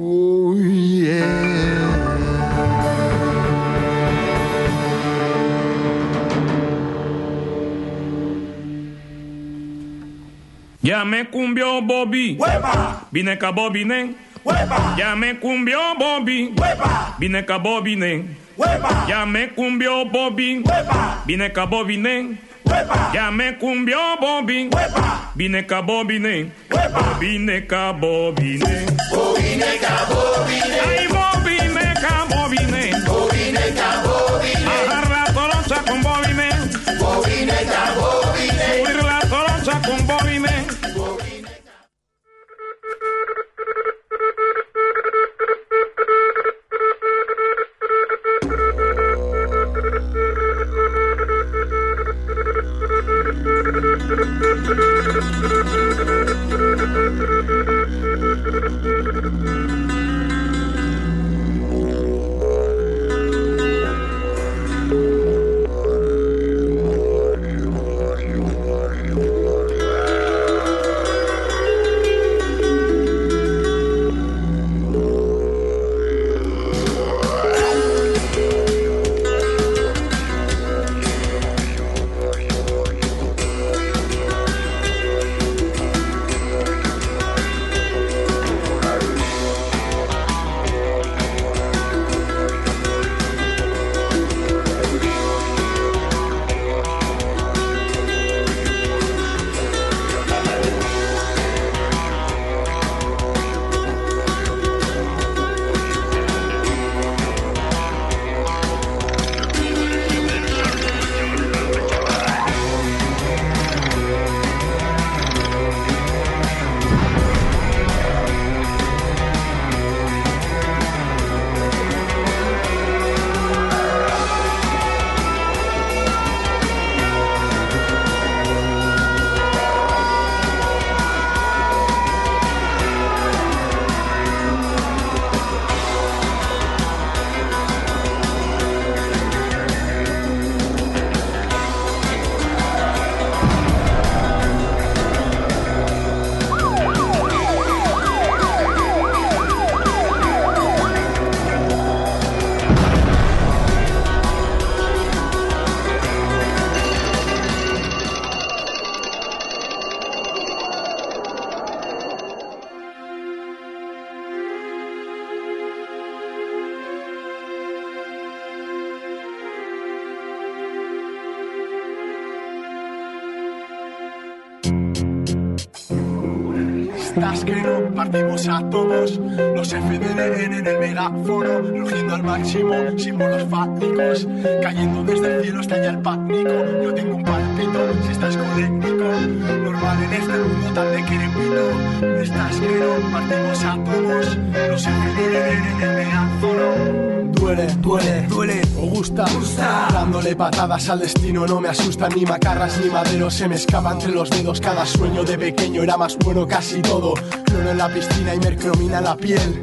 Oh, yeah. Ya me cumbió Bobby. Vine ca Bobby nen. Ya me cumbió Bobby. Vine ca Bobby nen. Ya me cumbió Bobby. Uepa. Vine acá Bobine. Ya me cumbió Bobby. Vine acá Bobine. Bobine acá Bobine. Bobine acá Bobine. Ay, Bobine acá Bobine. A todos los FDN en el megáfono, rugiendo al máximo, símbolos fácticos, cayendo desde el cielo hasta allá el pánico. Yo tengo un palpito, si estás coléctico, normal en este mundo tan de querepito. Estás que no partimos a todos los FDN en el megáfono. Duele, duele, duele, o gusta, gusta. Dándole patadas al destino, no me asustan ni macarras ni maderos. Se me escapa entre los dedos. Cada sueño de pequeño era más bueno casi todo. En la piscina y mercromina la piel.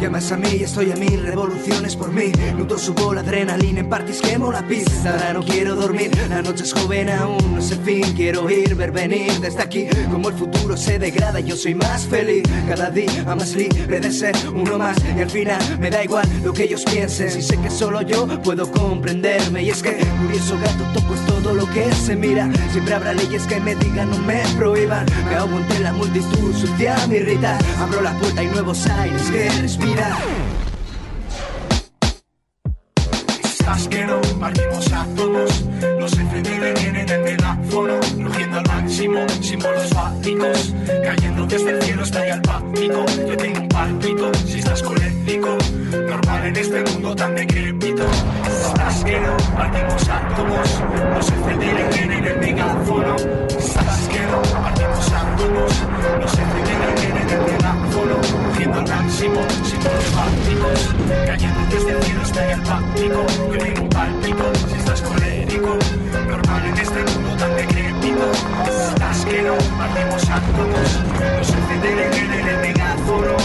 Llamas a mí y estoy a mil revoluciones por mí. Nudo subo la adrenalina en parties quemo la pista. Ahora no quiero dormir, la noche es joven aún, no sé fin. Quiero ir, ver venir desde aquí. Como el futuro se degrada, yo soy más feliz. Cada día más libre de ser uno más. Y al final me da igual lo que ellos piensen. Si sé que solo yo puedo comprenderme. Y es que, curioso gato, toco todo lo que se mira. Siempre habrá leyes que me digan, no me prohíban. Me ahogo entre la multitud, sucia me irrita. Abro la puerta y nuevos aires que respirar. Estás que no, partimos átomos. Los FDL tienen el megáfono, rugiendo al máximo, símbolos fálicos. Cayendo desde el cielo hasta el pánico. Yo tengo un pálpito, si estás colérico. Normal en este mundo tan decrépito. Estás que no, partimos átomos. Los FDL tienen el megáfono. Estás que no, partimos átomos. Los FDL tienen el megáfono, rugiendo al máximo, símbolos fálicos. Cayendo desde el cielo hasta el pánico. Yo tengo un pálpito, si estás colérico. Normal en este mundo tan decrépito. Estás que no, partimos átomos. Los FDL tienen el megáfono.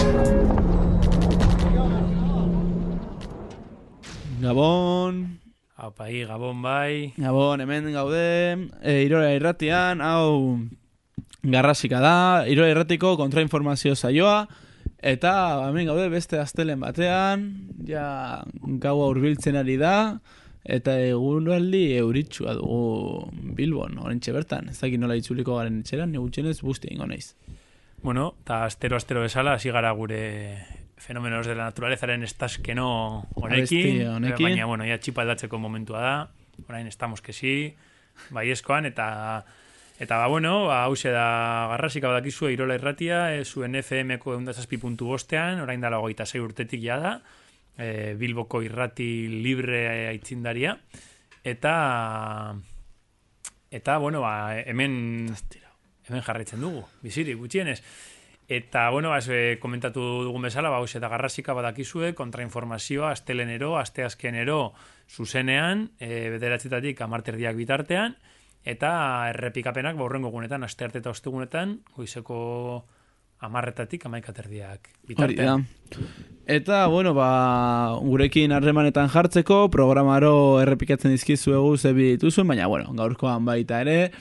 Gabon, Aupai, Gabon bai. Gabon, hemen gaude, e, Irola irratian, hau garrasika da, Irola irratiko kontrainformazio saioa, eta hemen gaude beste astelen batean, ja gaua hurbiltzen ari da, eta egunaldi euritsua dugu Bilbon, orentxe bertan, ez dakit nola itzuliko garen etxeran, ni gutxienez busti ingo naiz. Bueno, eta astero-astero bezala, hasi gara gure fenómenos de la naturalezaren estaskeno honekin, honekin. baina, bueno, ja txipa aldatzeko momentua da, orain estamos que sí, baiezkoan, eta eta ba, bueno, ba, hause da garrasika badakizue Irola irratia, e, zuen FM-ko eundazazpi puntu bostean, orain dala hogeita zei urtetik ja da, e, Bilboko irrati libre aitzindaria, eta eta, bueno, ba, hemen hemen jarraitzen dugu, biziri, gutxienez. Eta, bueno, ba, ez, komentatu dugun bezala, ba, hause da garrasika badakizue, kontrainformazioa, astelenero, asteazkenero, zuzenean, e, bederatzetatik amarterdiak bitartean, eta errepikapenak, ba, urrengo gunetan, aste arte eta ostegunetan, goizeko amarretatik amaikaterdiak Hori da. bitartean. Eta, bueno, ba, gurekin harremanetan jartzeko, programaro errepikatzen dizkizuegu zebi dituzuen, baina, bueno, gaurkoan baita ere,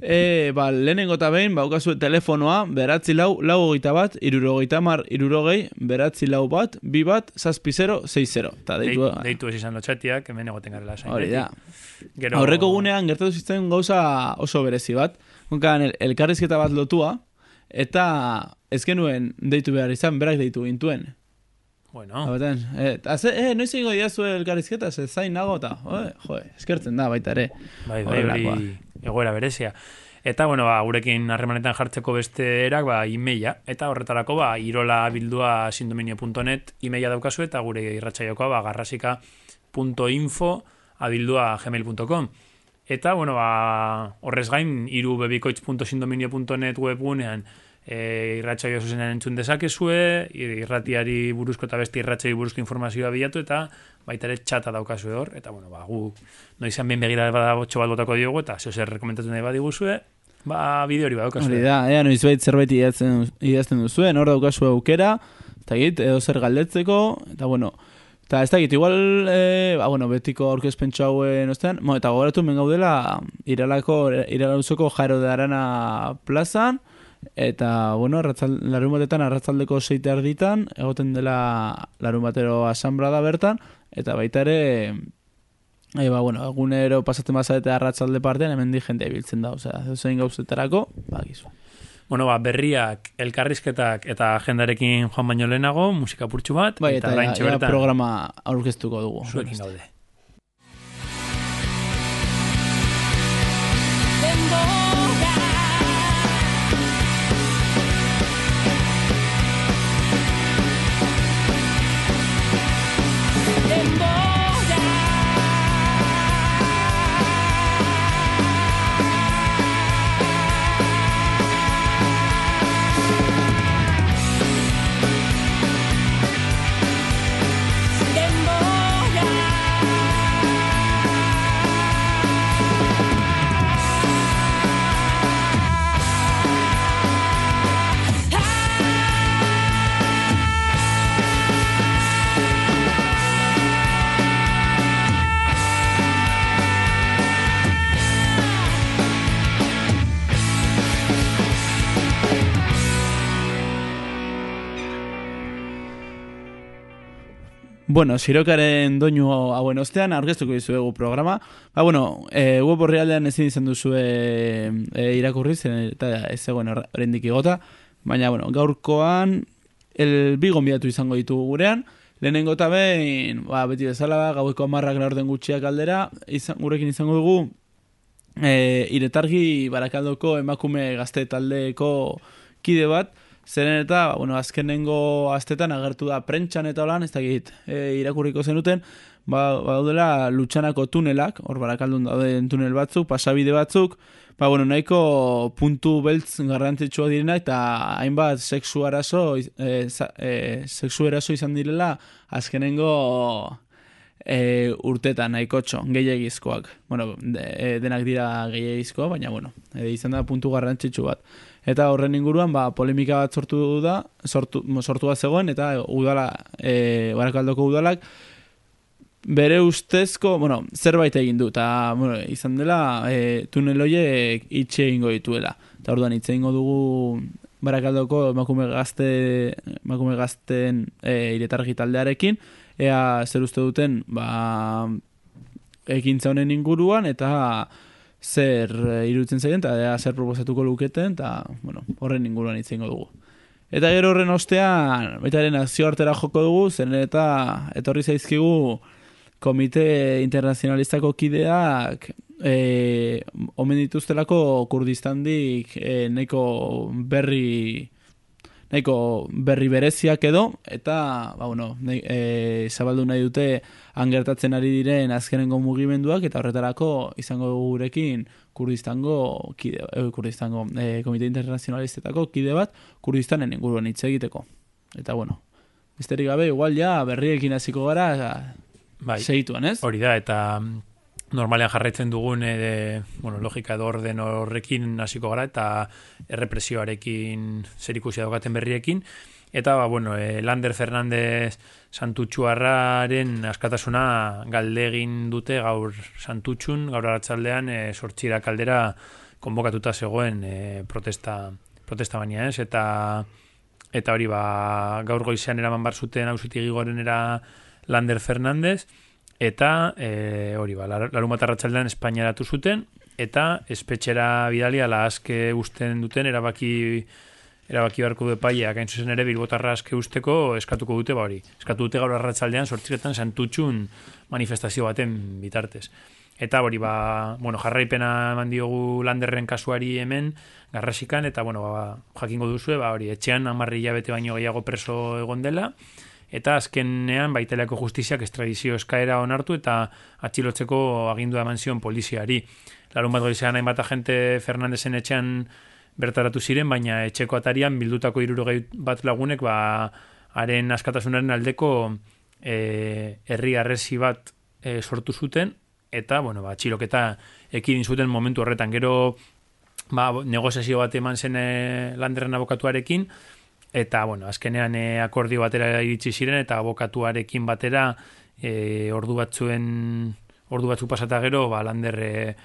e, ba, lehenengo eta behin, ba, ukazu telefonoa, beratzi lau, lau hogeita bat, irurogeita mar, irurogei, beratzi lau bat, bi bat, zazpi zero, zei zero. Eta deitu, Deitu, deitu ez izan lotxatiak, hemen egoten garela zain. hori da. Gero, Aurreko gunean gertatu zitzen gauza oso berezi bat. Gunkan el, elkarrizketa bat lotua, eta ez genuen deitu behar izan, berak deitu gintuen. Bueno, Abaten, eh, eta ze, eh, noiz ingo diazu elkarrizketa, ze zain nago eta, eh, jo, eskertzen da baita ere. bai, bai, hori Horrelakoa. egoera berezia. Eta, bueno, ba, gurekin harremanetan jartzeko beste erak, ba, imeia. Eta horretarako, ba, irola bildua sindominio.net imeia daukazu eta gure irratsaiokoa, ba, garrasika.info abildua gmail.com. Eta, bueno, ba, horrez gain, irubebikoitz.sindominio.net webgunean e, irratsaio zuzenean entzun dezakezue, irratiari buruzko eta beste irratsaio buruzko informazioa bilatu, eta baita ere txata daukazue hor, eta, bueno, ba, gu noizan behin begira bada botxo bat botako diogu, eta zeo zer rekomendatu nahi badiguzue, ba, bideo hori badaukazue. Hori da, ea noizbait zerbait idazten, idazten duzuen, hor daukazu aukera, eta git, edo zer galdetzeko, eta bueno, eta ez da igual, e, ba, bueno, betiko aurkezpentsu hauen ostean, mo, eta gogoratu men gaudela, iralako, iralauzoko jaro de arana plazan, eta, bueno, arratzal, larun batetan, arratzaldeko seite arditan, egoten dela larun batero asamblea da bertan, eta baita ere, E, ba, bueno, egunero pasatzen bazarete arratzalde partean, hemen di jende biltzen da, osea, zein gauzetarako, ba, gizu. Bueno, ba, berriak, elkarrizketak eta agendarekin joan baino lehenago, musika purtsu bat, Bai, eta, ja, oraintxe ja, bertan programa aurkeztuko dugu. zuekin gaude. Bueno, sirokaren doinu hauen ostean, aurkeztuko dizuegu programa. Ba, bueno, e, web horrialdean ezin izan duzu e, irakurri, zen, eta ez zegoen hor- oraindik igota. Baina, bueno, gaurkoan, el bi gonbidatu izango ditugu gurean. Lehenengo eta behin, ba, beti bezala, gaueko amarrak laurden gutxiak aldera, izan, gurekin izango dugu, e, iretargi barakaldoko emakume gazte taldeko kide bat, zeren eta, ba, bueno, azkenengo astetan agertu da prentxan eta holan, ez dakit, e, irakurriko zenuten, ba, daudela lutsanako tunelak, hor barakaldun dauden tunel batzuk, pasabide batzuk, ba, bueno, nahiko puntu beltz garrantzitsua direna eta hainbat sexu arazo, e, za, e, sexu eraso izan direla azkenengo e, urtetan nahiko txo, gehiagizkoak. Bueno, de, e, denak dira gehiagizkoa, baina bueno, e, izan da puntu garrantzitsu bat. Eta horren inguruan, ba, polemika bat sortu da, sortu, sortu bat zegoen, eta udala, e, barakaldoko udalak, bere ustezko, bueno, zerbait egin du, eta bueno, izan dela e, tunel hoiek itxe egingo dituela. Eta orduan itxe egingo dugu barakaldoko emakume gazte emakume gazten e, iretargi taldearekin, ea zer uste duten ba, ekintza honen inguruan, eta zer e, irutzen zaien, eta ea zer proposatuko luketen, eta bueno, horren inguruan egingo dugu. Eta gero horren ostean, baitaren nazioartera joko dugu, zen eta etorri zaizkigu komite internazionalistako kideak e, omen dituztelako kurdistandik e, nahiko berri nahiko berri bereziak edo eta ba, bueno, nahi, e, zabaldu nahi dute angertatzen ari diren azkenengo mugimenduak eta horretarako izango gurekin kurdistango kide, e, kurdistango e, komite internazionalistetako kide bat kurdistanen inguruan hitz egiteko eta bueno Misterik gabe, igual ja, berriekin hasiko gara, Bai. segituan, ez? Hori da, eta normalean jarraitzen dugun e, bueno, logika edo orden horrekin hasiko gara eta errepresioarekin zer ikusi berriekin. Eta, ba, bueno, e, Lander Fernandez Santutxuarraren askatasuna galdegin dute gaur Santutxun, gaur aratzaldean e, sortxira kaldera konbokatuta zegoen e, protesta, protesta baina ez, eta eta hori ba, gaur goizean eraman bar zuten hausutik era Lander Fernandez, eta e, hori ba, larun bat arratxaldean Espainiaratu zuten, eta espetxera bidali ala aske usten duten erabaki erabaki beharko du epaileak hain zuzen ere bilbotarra aske usteko eskatuko dute ba hori. Eskatu dute gaur arratsaldean sortziretan santutxun manifestazio baten bitartez. Eta hori ba, bueno, jarraipena eman diogu landerren kasuari hemen, garrasikan, eta bueno, ba, jakingo duzue, ba, hori, etxean amarri bete baino gehiago preso egon dela, eta azkenean baitelako justiziak estradizio eskaera onartu eta atxilotzeko agindu eman zion poliziari. Larun bat goizean hainbat agente Fernandezen etxean bertaratu ziren, baina etxeko atarian bildutako irurogei bat lagunek ba, haren askatasunaren aldeko e, herri arresi bat e, sortu zuten, eta, bueno, ba, txiloketa ekidin zuten momentu horretan. Gero, ba, negoziazio bat eman zen e, abokatuarekin, eta bueno, azkenean e, akordio batera iritsi ziren eta abokatuarekin batera e, ordu batzuen ordu batzu pasata gero ba Lander e,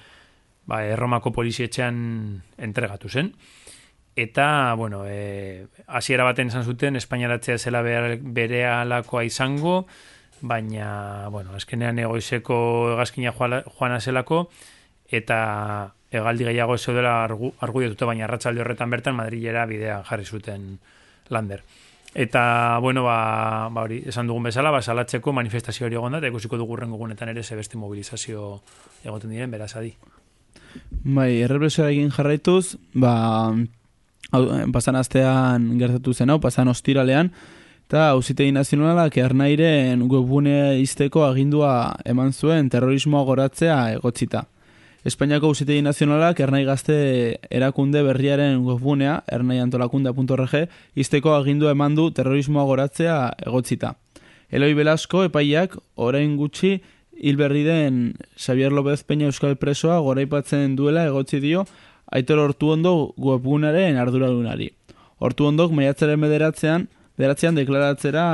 ba Erromako polizietxean entregatu zen. Eta bueno e, hasiera baten izan zuten espainaratzea zela berealakoa izango baina bueno azkenean egoizeko hegazkina joana zelako eta egaldi gehiago ez dela argu, argudiotuta baina arratsalde horretan bertan Madrilera bidea jarri zuten lander. Eta, bueno, ba, ba hori, esan dugun bezala, ba, salatzeko manifestazio hori egonda, eta ikusiko dugu gugunetan ere zebeste mobilizazio egoten diren, beraz, adi. Bai, errepresioa egin jarraituz, ba, pasan astean gertatu zen hau, pasan ostiralean, eta hausitegi nazionalak ernairen webgunea izteko agindua eman zuen terrorismoa goratzea egotzita. Espainiako Uzitegi Nazionalak ernai gazte erakunde berriaren webgunea, ernaiantolakunda.org, izteko agindua eman du terrorismoa goratzea egotzita. Eloi Belasko epaiak orain gutxi hilberri den Xavier López Peña Euskal Presoa goraipatzen duela egotzi dio aitor hortu ondo webgunaren arduradunari. Hortu ondok maiatzaren bederatzean, bederatzean deklaratzera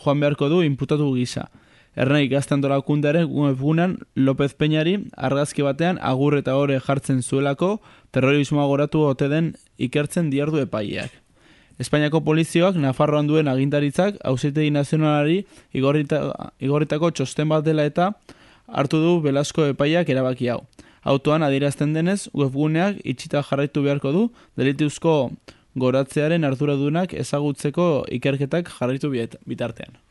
joan beharko du inputatu gisa. Ernai gazten dolakundaren webgunan López Peñari argazki batean agur eta ore jartzen zuelako terrorismoa goratu ote den ikertzen diardu epaileak. Espainiako polizioak Nafarroan duen agintaritzak hausitegi nazionalari igorrita, igorritako txosten bat dela eta hartu du Belasko epaileak erabaki hau. Autoan adierazten denez, webguneak itxita jarraitu beharko du, delituzko goratzearen arduradunak ezagutzeko ikerketak jarraitu bitartean.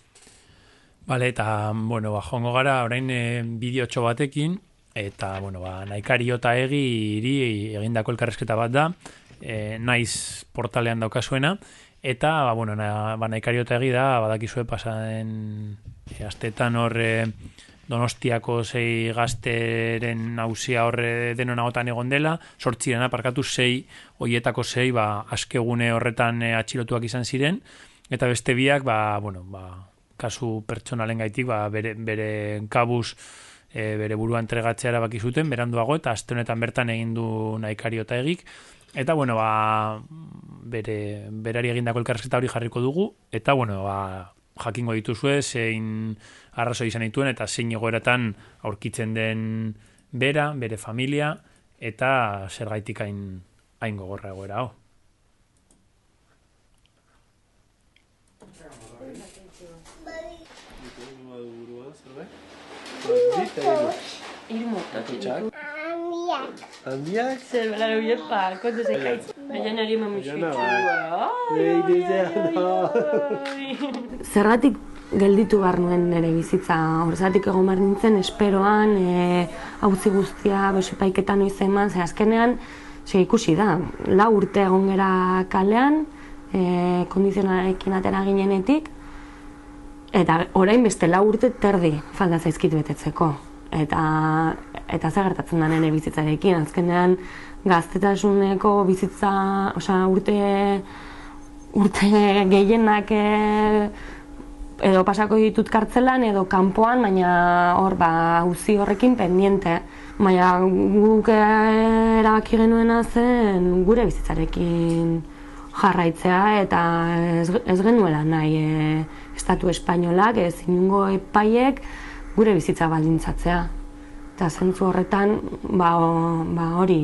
Bale, eta, bueno, ba, jongo gara, orain e, bideotxo batekin, eta, bueno, ba, naikario eta egi iri egindako elkarrezketa bat da, e, naiz portalean daukasuena, eta, ba, bueno, na, ba, naikario eta egi da, badakizue pasaden e, astetan horre donostiako zei gazteren hausia horre denon agotan egon dela, sortziren aparkatu zei, hoietako zei, ba, askegune horretan e, atxilotuak izan ziren, eta beste biak, ba, bueno, ba, kasu pertsonalen gaitik, ba, bere, bere kabuz e, bere burua entregatzea erabaki zuten, beranduago, eta azte honetan bertan egin du nahikario eta egik. Eta, bueno, ba, bere, berari egindako elkarrezketa hori jarriko dugu, eta, bueno, ba, jakingo dituzue, zein arrazo izan dituen, eta zein egoeratan aurkitzen den bera, bere familia, eta zer gaitik hain, hain gogorra egoera, oh. Handiak? Zer, belaro biepa, kontu zekaitz. Baina nari mamu Zergatik gelditu behar nuen nire bizitza. Horzatik egon behar nintzen, esperoan, e, hauzi guztia, besipaiketan noiz eman, ze azkenean, ze ikusi da, lau urte egon gera kalean, e, kondizionarekin atera ginenetik, eta orain beste lau urte terdi falda zaizkit betetzeko. Eta, eta zer gertatzen da nire bizitzarekin, azkenean gaztetasuneko bizitza, osea, urte, urte gehienak e, edo pasako ditut kartzelan edo kanpoan, baina hor ba uzi horrekin pendiente. Baina guk erabaki genuena zen gure bizitzarekin jarraitzea eta ez, ez genuela nahi e, estatu espainolak, ez inungo epaiek gure bizitza baldintzatzea. Eta zentzu horretan ba, ba hori,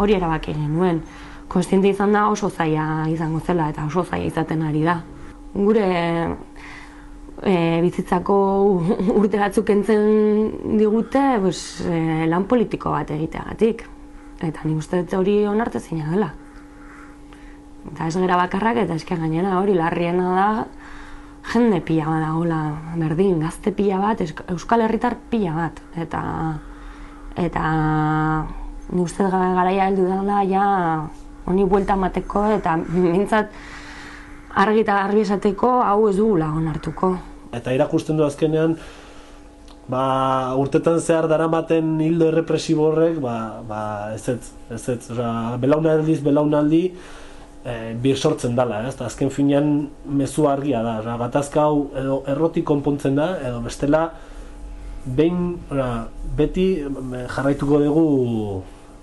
hori erabaki genuen. Konstiente izan da oso zaila izango zela eta oso zaila izaten ari da. Gure e, bizitzako urte batzuk entzen digute pues, e, lan politiko bat egiteagatik. Eta nik uste dut hori onarte zeina dela. Eta ez gera bakarrak eta eske gainera hori larriena da jende pila bat dagoela berdin, gazte pila bat, euskal herritar pila bat. Eta, eta nik uste garaia heldu dela ja honi buelta mateko eta mintzat argi eta argi esateko hau ez dugula onartuko. Eta irakusten du azkenean ba, urtetan zehar daramaten hildo errepresibo horrek, ba, ba, ez ez, ez ez, belaunaldiz, belaunaldi, e, bir sortzen dala, ez? azken finean mezu argia da, Oza, gatazka hau edo errotik konpontzen da, edo bestela behin, ora, beti jarraituko dugu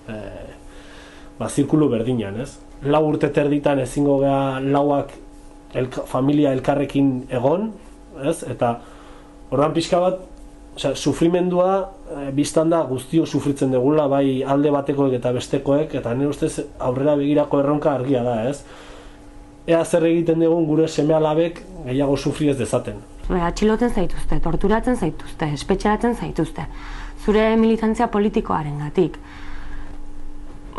e, ba, zirkulu berdinan, ez? Lau urte terditan ezingo gea lauak elka, familia elkarrekin egon, ez? Eta ordan pixka bat, osea, sufrimendua e, biztan da guztio sufritzen degula, bai alde batekoek eta bestekoek, eta nire ustez aurrera begirako erronka argia da, ez? Ea zer egiten dugun gure seme alabek gehiago sufri ez dezaten. Atxiloten zaituzte, torturatzen zaituzte, espetxeratzen zaituzte. Zure militantzia politikoaren gatik.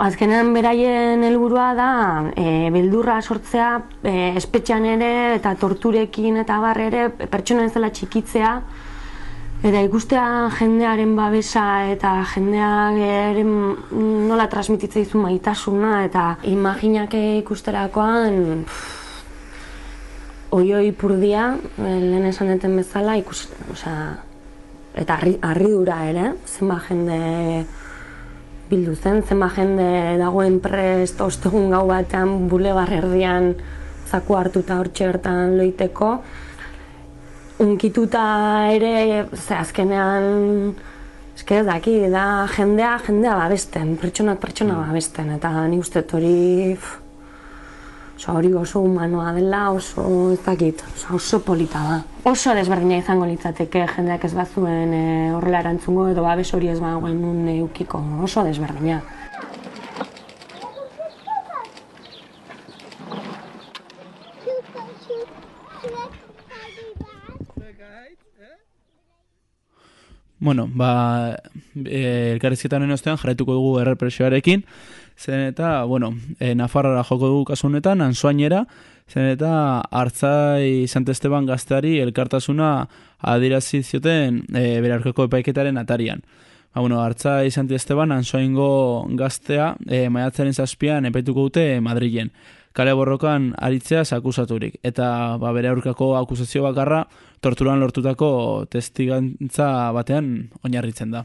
Azkenean beraien helburua da e, beldurra sortzea e, espetxean ere eta torturekin eta barre ere pertsona ez dela txikitzea eta ikustea jendearen babesa eta jendearen nola transmititza dizu maitasuna eta imaginak ikusterakoan oioi purdia lehen esan deten bezala ikus, osea, eta harri, dura ere zenba jende bildu zen, zenba jende dagoen prest ostegun gau batean bulebar erdian zaku hartuta hor txertan loiteko. Unkituta ere, ze azkenean, eske ez daki, da jendea, jendea babesten, pertsonak pertsona babesten, eta ni uste hori Oso hori oso humanoa dela, oso ez dakit, oso, oso polita da. Oso desberdina izango litzateke jendeak ez bazuen e, horrela erantzungo edo babes hori ez bagoen nun eukiko, oso desberdina. Bueno, ba, e, elkarrizketan ostean jarraituko dugu errepresioarekin, zen eta, bueno, e, Nafarrara joko du kasu honetan, ansoainera, zen eta hartzai Sant Esteban gazteari elkartasuna adirazi zioten e, berarkeko epaiketaren atarian. Ba, bueno, hartzai Sant Esteban ansoaingo gaztea e, maiatzaren zazpian epaituko dute Madrilen. Kale borrokan aritzea akusaturik. Eta ba, bere aurkako akusazio bakarra torturan lortutako testigantza batean oinarritzen da.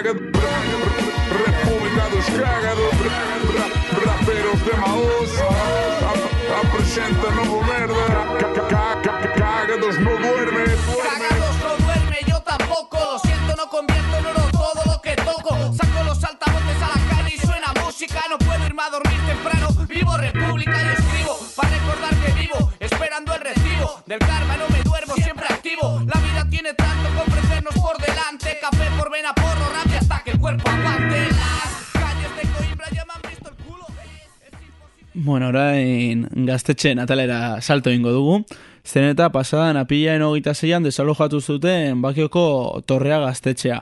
República dos Cagados, raperos de Maús, presente no governa, Cagados no duerme. Cagados no duerme, yo tampoco, lo siento, no convierto en oro todo lo que toco. Saco los altavoces a la calle y suena música, no puedo irme a dormir temprano. Vivo República y escribo para recordar que vivo, esperando el recibo del karma, Bueno, orain gaztetxeen atalera salto ingo dugu. Zen eta pasadan apilaen hogeita zeian desalojatu zuten bakioko torrea gaztetxea.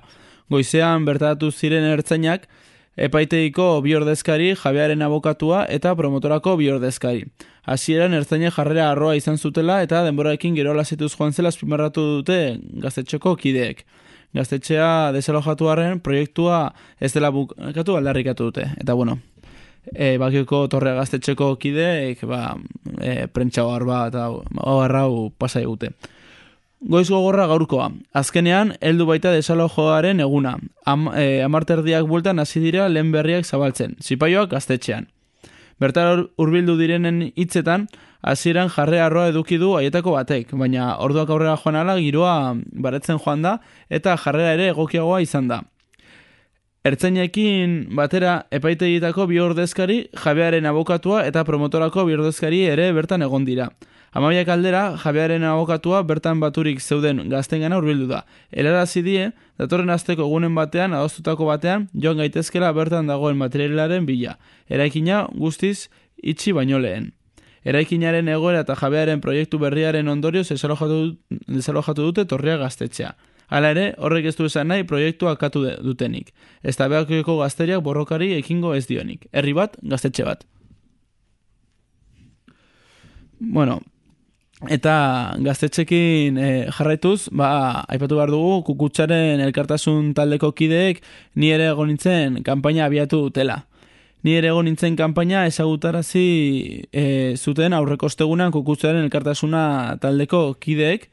Goizean bertatu ziren ertzainak, epaiteiko bi ordezkari, jabearen abokatua eta promotorako bi ordezkari. Hasieran ertzainek jarrera arroa izan zutela eta denboraekin gero lazituz joan zela azpimarratu dute gaztetxeko kideek. Gaztetxea desalojatu arren proiektua ez dela bukatu aldarrikatu dute. Eta bueno, e, bakioko torrea gaztetxeko kideek ba, e, prentsa bat eta hau pasai gute. Goiz gogorra gaurkoa. Azkenean, heldu baita desalojoaren eguna. Am, e, amarterdiak bueltan hasi dira lehen berriak zabaltzen. Zipaioak gaztetxean. Bertar hurbildu direnen hitzetan, hasieran jarre arroa eduki du haietako batek, baina orduak aurrera joan ala giroa baretzen joan da eta jarrera ere egokiagoa izan da. Ertzainekin batera epaitegitako bi ordezkari, jabearen abokatua eta promotorako bi ordezkari ere bertan egon dira. Amabiak aldera, jabearen abokatua bertan baturik zeuden gazten gana urbildu da. Elara zidie, datorren azteko egunen batean, adostutako batean, joan gaitezkela bertan dagoen materialaren bila. Eraikina guztiz itxi baino lehen. Eraikinaren egoera eta jabearen proiektu berriaren ondorioz desalojatu, dute torrea gaztetxea. Hala ere, horrek ez du esan nahi proiektua akatu dutenik. Ez da behakiko gazteriak borrokari ekingo ez dionik. Herri bat, gaztetxe bat. Bueno, eta gaztetxekin e, jarraituz, ba, aipatu behar dugu, kukutsaren elkartasun taldeko kideek ni ere egon nintzen kanpaina abiatu dutela. Ni ere egon nintzen kanpaina ezagutarazi e, zuten aurrekostegunan kukutsaren elkartasuna taldeko kideek,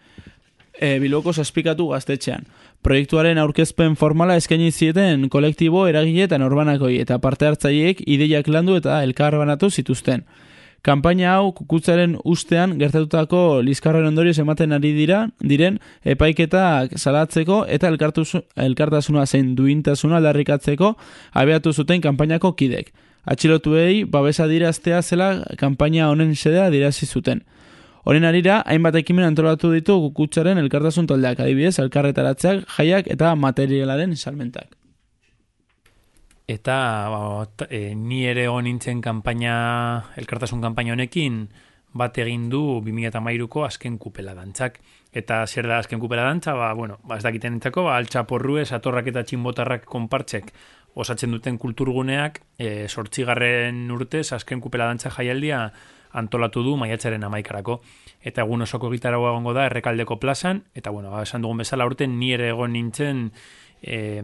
e, bilboko zazpikatu gaztetxean. Proiektuaren aurkezpen formala eskaini zieten kolektibo eragile eta norbanakoi eta parte hartzaileek ideiak landu eta elkar banatu zituzten. Kampaina hau kukutzaren ustean gertatutako lizkarren ondorioz ematen ari dira, diren epaiketak salatzeko eta elkartasuna zein duintasuna aldarrikatzeko abeatu zuten kanpainako kidek. Atxilotuei babesa diraztea zela kanpaina honen sedea dirazi zuten. Horen arira, hainbat ekimen antolatu ditu kukutsaren elkartasun taldeak, adibidez, elkarretaratzeak, jaiak eta materialaren salmentak. Eta ba, e, ni ere hon nintzen kanpaina, elkartasun kanpaina honekin, bat egin du 2008ko azken kupela dantzak. Eta zer da azken kupela dantza, ba, bueno, ba, ez dakiten entzako, ba, altxaporruez, atorrak eta txinbotarrak konpartzek osatzen duten kulturguneak, e, sortzigarren urtez azken kupela dantza jaialdia antolatu du maiatzaren amaikarako. Eta egun osoko gitarra egongo da errekaldeko plazan, eta bueno, ba, esan dugun bezala urten ni ere egon nintzen e,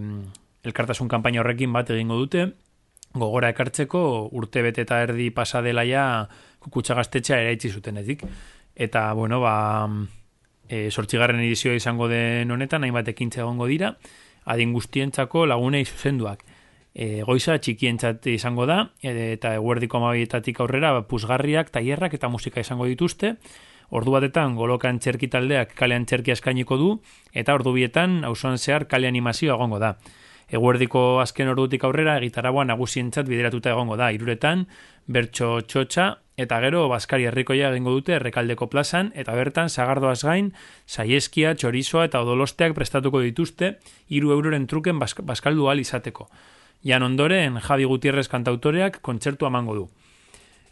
elkartasun kanpaina horrekin bat egingo dute, gogora ekartzeko urte bete eta erdi pasadela ja kukutsa gaztetxea eraitzi zutenetik. Eta, bueno, ba, e, sortxigarren edizioa izango den honetan, hainbat ekintza egongo dira, adin guztientzako lagunei zuzenduak. E, goiza txikientzat izango da, e, eta eguerdiko amabietatik aurrera, pusgarriak, tailerrak eta musika izango dituzte, Ordu batetan golokan txerki taldeak kalean txerki askainiko du eta ordu bietan auzoan zehar kale animazioa egongo da. Eguerdiko azken ordutik aurrera egitarragoa nagusientzat bideratuta egongo da. Iruretan, bertso txotxa eta gero Baskari herrikoia egingo dute errekaldeko plazan eta bertan zagardoaz gain, saieskia, txorizoa eta odolosteak prestatuko dituzte hiru euroren truken baskaldu izateko. Jan ondoren, Javi Gutierrez kantautoreak kontzertu amango du.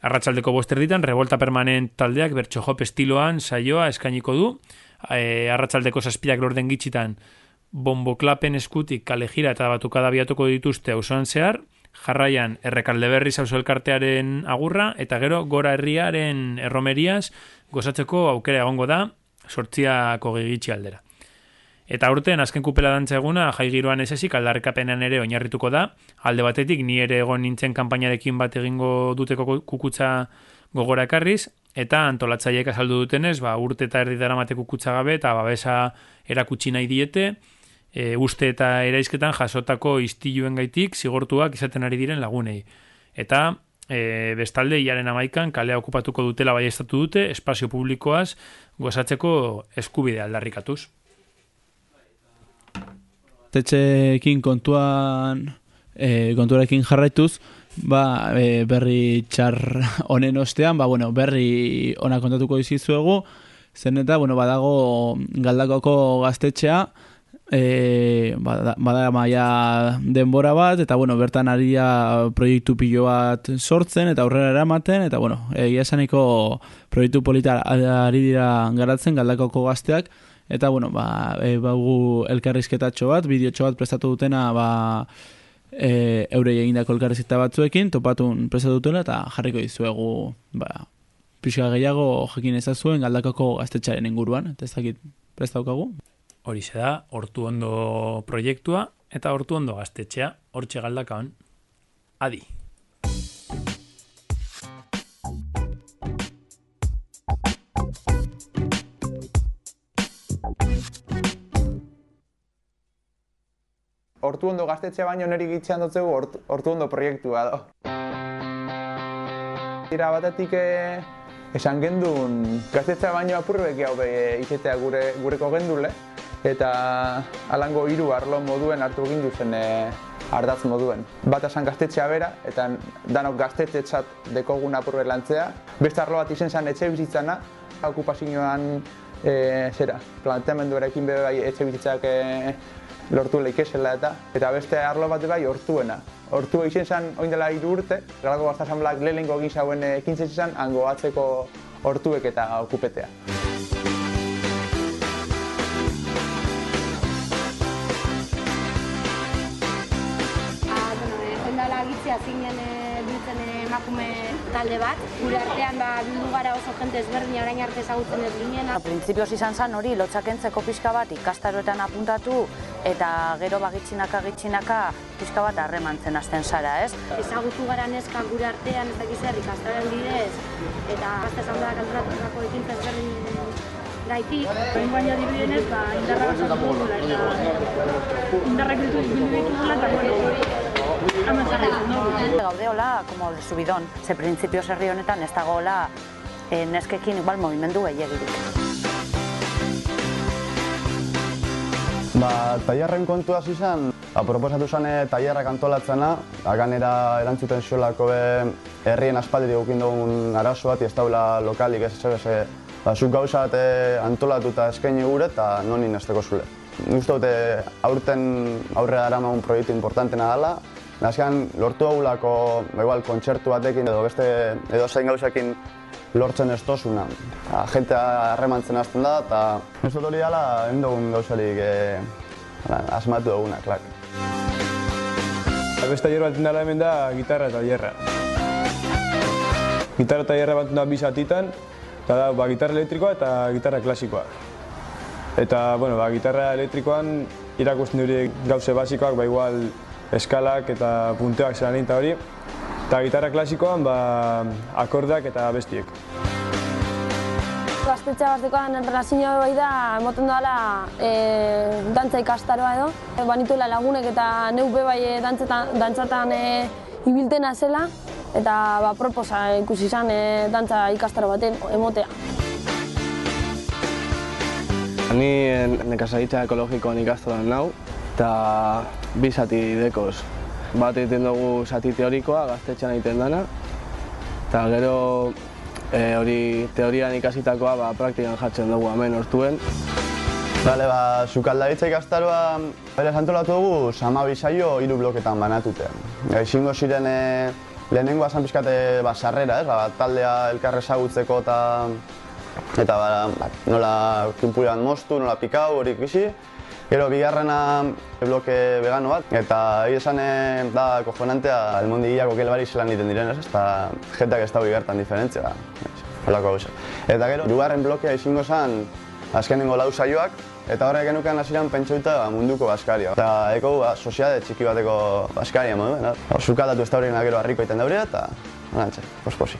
Arratxaldeko bosterditan, revolta permanent taldeak bertso hop estiloan saioa eskainiko du. E, arratxaldeko saspiak lorden gitxitan bomboklapen eskutik kalejira eta batukada biatuko dituzte auzoan zehar, jarraian errekalde berri zauzo elkartearen agurra, eta gero gora herriaren erromeriaz gozatzeko aukera egongo da sortziako gigitxi aldera. Eta urtean azken kupela dantza eguna jai giroan ez aldarrikapenean ere oinarrituko da. Alde batetik ni ere egon nintzen kanpainarekin bat egingo duteko kukutza gogora ekarriz eta antolatzaileek azaldu dutenez, ba urte eta erdi daramate kukutza gabe eta babesa erakutsi nahi diete. E, uste eta eraizketan jasotako istiluen gaitik zigortuak izaten ari diren lagunei. Eta e, bestalde iaren amaikan kalea okupatuko dutela bai estatu dute, espazio publikoaz gozatzeko eskubide aldarrikatuz gaztetxeekin kontuan e, kontuarekin jarraituz, ba, e, berri txar honen ostean, ba, bueno, berri ona kontatuko izizuegu, zen eta, bueno, badago galdakoko gaztetxea, e, bada, maia denbora bat, eta, bueno, bertan aria proiektu pilo bat sortzen, eta aurrera eramaten, eta, bueno, egia esaniko proiektu polita ari dira garatzen galdakoko gazteak, Eta, bueno, ba, e, baugu elkarrizketatxo bat, bideotxo bat prestatu dutena, ba, e, eure egindako elkarrizketa batzuekin, topatun prestatu dutela, eta jarriko dizuegu, ba, pixka gehiago jakin ezazuen galdakako gaztetxaren inguruan, eta ez dakit prestaukagu. Hori da, hortu ondo proiektua, eta hortu ondo gaztetxea, hortxe galdakaon, adi. Hortu ondo gaztetxe baino neri gitzean dutzegu hortu ondo proiektua do. Tira batetik eh, esan gendun gaztetxe baino apurrebek hau izetea gure, gureko gendule eta alango hiru arlo moduen hartu gindu zen e, ardatz moduen. Bat esan gaztetxea bera eta danok gaztetxetzat dekogun apurre lantzea. Beste arlo bat izen zen etxe bizitzana, okupazioan e, zera, planteamendu erekin bebe bai etxe bizitzak e, lortu leikesela eta eta beste arlo bat bai hortuena. Hortu izan zen oin dela hiru urte, galako gazta asamblak lehenko egin zauen ekintzen izan, hango atzeko hortuek eta okupetea. Talde bat. Gure artean ba, bildu gara oso jente ezberdin orain arte ezagutzen ez ginen. Printzipioz izan zen hori lotxakentzeko pixka bat ikastaroetan apuntatu eta gero bagitxinaka gitxinaka pixka bat harremantzen hasten zara, ez? Ezagutu gara neska gure artean ez dakiz herri kastaroen bidez eta gazte esan da kantoratutako ekin ezberdin gaitik. Egin baina dibidenez, ba, indarra bat zatu dugula eta indarrak ditu ditugula eta bueno, Gaude hola, como de subidón, ze principios herri honetan ez dago hola eh, neskekin igual movimendu gehiagirik. Ba, tailerren kontu hasi izan, ba, proposatu zen eh, tailerrak antolatzena, aganera erantzuten zuelako herrien aspaldi dugun dugun arazo bat, ez daula lokalik ez ez ba, zuk gauza bat eh, antolatuta eskaini gure eta nonin esteko zule. Nik dute aurten aurrera dara un proiektu importantena dela, Nazkean, lortu haulako, ba, igual, kontzertu batekin edo beste edo zein gauzekin lortzen ez tozuna. Gente harremantzen hasten da, eta ez dut hori dela, endogun gauzarik e, asmatu duguna, klak. Beste hierro altzen dela hemen da gitarra eta hierra. Gitarra tailerra bat da bi eta da, ba, gitarra elektrikoa eta gitarra klasikoa. Eta, bueno, ba, gitarra elektrikoan irakusten duri gauze basikoak, ba, igual eskalak eta punteak zelan eta hori. Eta gitarra klasikoan, ba, akordeak eta bestiek. Gaztetxea batekoan relazioa bai da, emoten doala e, dantza ikastaroa edo. E, banituela lagunek eta neu be bai e, dantzetan, dantzatan e, ibiltena zela. Eta ba, proposa ikusi izan e, dantza ikastaro baten emotea. Ni nekazaritza ekologikoan ikastoran nau, eta bi zati dekoz. Bat egiten dugu zati teorikoa, gaztetxean egiten dana, eta gero e, hori teorian ikasitakoa ba, praktikan jartzen dugu hemen hortuen. Bale, ba, sukaldaritza ikastaroa bere antolatu dugu sama bisaio hiru bloketan banatute. Ezingo ziren e, lehenengoa zan pixkate ba, sarrera, ez? Ba, taldea elkarre ezagutzeko eta eta ba, ba, nola kinpulean moztu, nola pikau, hori ikisi. Gero, bigarrena bloke vegano bat, eta egia esan da kojonantea el mundi gilako kelbari zelan egiten diren, ez? Eta jenteak ez dago igertan diferentzia, holako gauza. Eta gero, dugarren blokea izango zen azkenengo lau saioak, eta horrek genukean hasieran pentsoita munduko baskaria. Eta eko ba, soziade txiki bateko baskaria moduen, ba, Zukaldatu ez da horien gero harriko iten daurea, eta nantxe, posposi.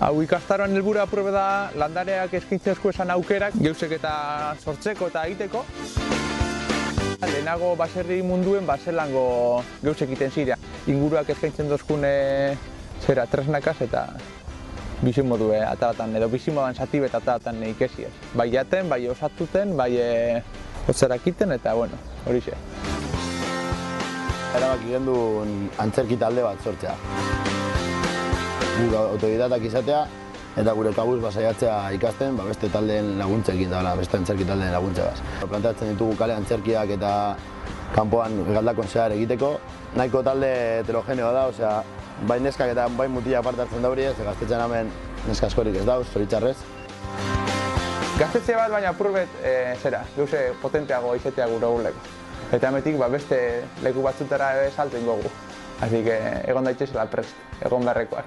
Hau ikastaroan helburu apurbe da landareak eskintzezko esan aukerak geusek eta sortzeko eta egiteko. Lehenago baserri munduen baselango geusek egiten zirea. Inguruak eskaintzen dozkune zera tresnakaz eta bizi modue atalatan edo bizi modan sati bet atalatan ikesiez. Bai jaten, bai osatuten, bai e, egiten eta bueno, hori xe. Erabaki gendun antzerki talde bat sortzea gu autodidatak izatea eta gure kabuz basaiatzea ikasten ba, beste taldeen laguntzekin da, beste antzerki taldeen laguntzegaz. Plantatzen ditugu kale antzerkiak eta kanpoan galdakon zehar egiteko. Nahiko talde heterogeneo da, osea, bai neskak eta bai mutila parte hartzen dauri ez, gaztetxean hemen neska askorik ez dauz, zoritxarrez. Gaztetxe bat baina purbet e, zera, duze potenteago izetea gure guleko. Eta ametik ba, beste leku batzutara salten gogu. Así que egon daitezela prest, egon beharrekoak.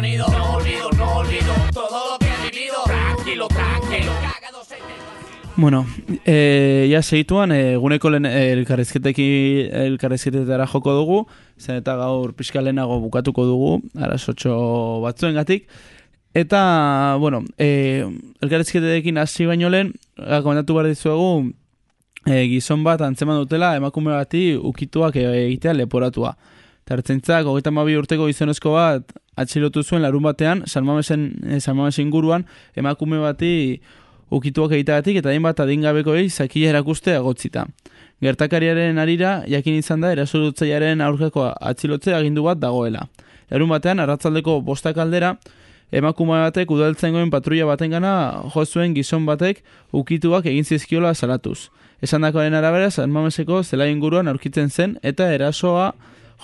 Durmiendo en otro nido No olvido, no olvido Todo lo que he vivido Tranquilo, tranquilo Bueno, e, ja segituan, e, guneko lehen elkarrezketetara joko dugu, zen eta gaur pixka lehenago bukatuko dugu, arazotxo batzuen gatik. Eta, bueno, e, elkarrezketetekin hasi baino lehen, komentatu behar dizuegu, e, gizon bat antzeman dutela emakume bati ukituak egitea leporatua. Eta ertzaintzak, hogeita mabi urteko gizonezko bat atxilotu zuen larun batean, salmamesen, salmamesen inguruan, emakume bati ukituak egiteagatik eta hainbat adingabekoei zakia erakuste agotzita. Gertakariaren arira, jakin izan da, erasorutzaiaren aurkeko atxilotzea agindu bat dagoela. Larun batean, arratzaldeko bostak aldera, emakume batek udaltzengoen patrulla baten gana jozuen gizon batek ukituak egin zizkiola salatuz. Esan dakoaren arabera, zanmameseko zela inguruan aurkitzen zen eta erasoa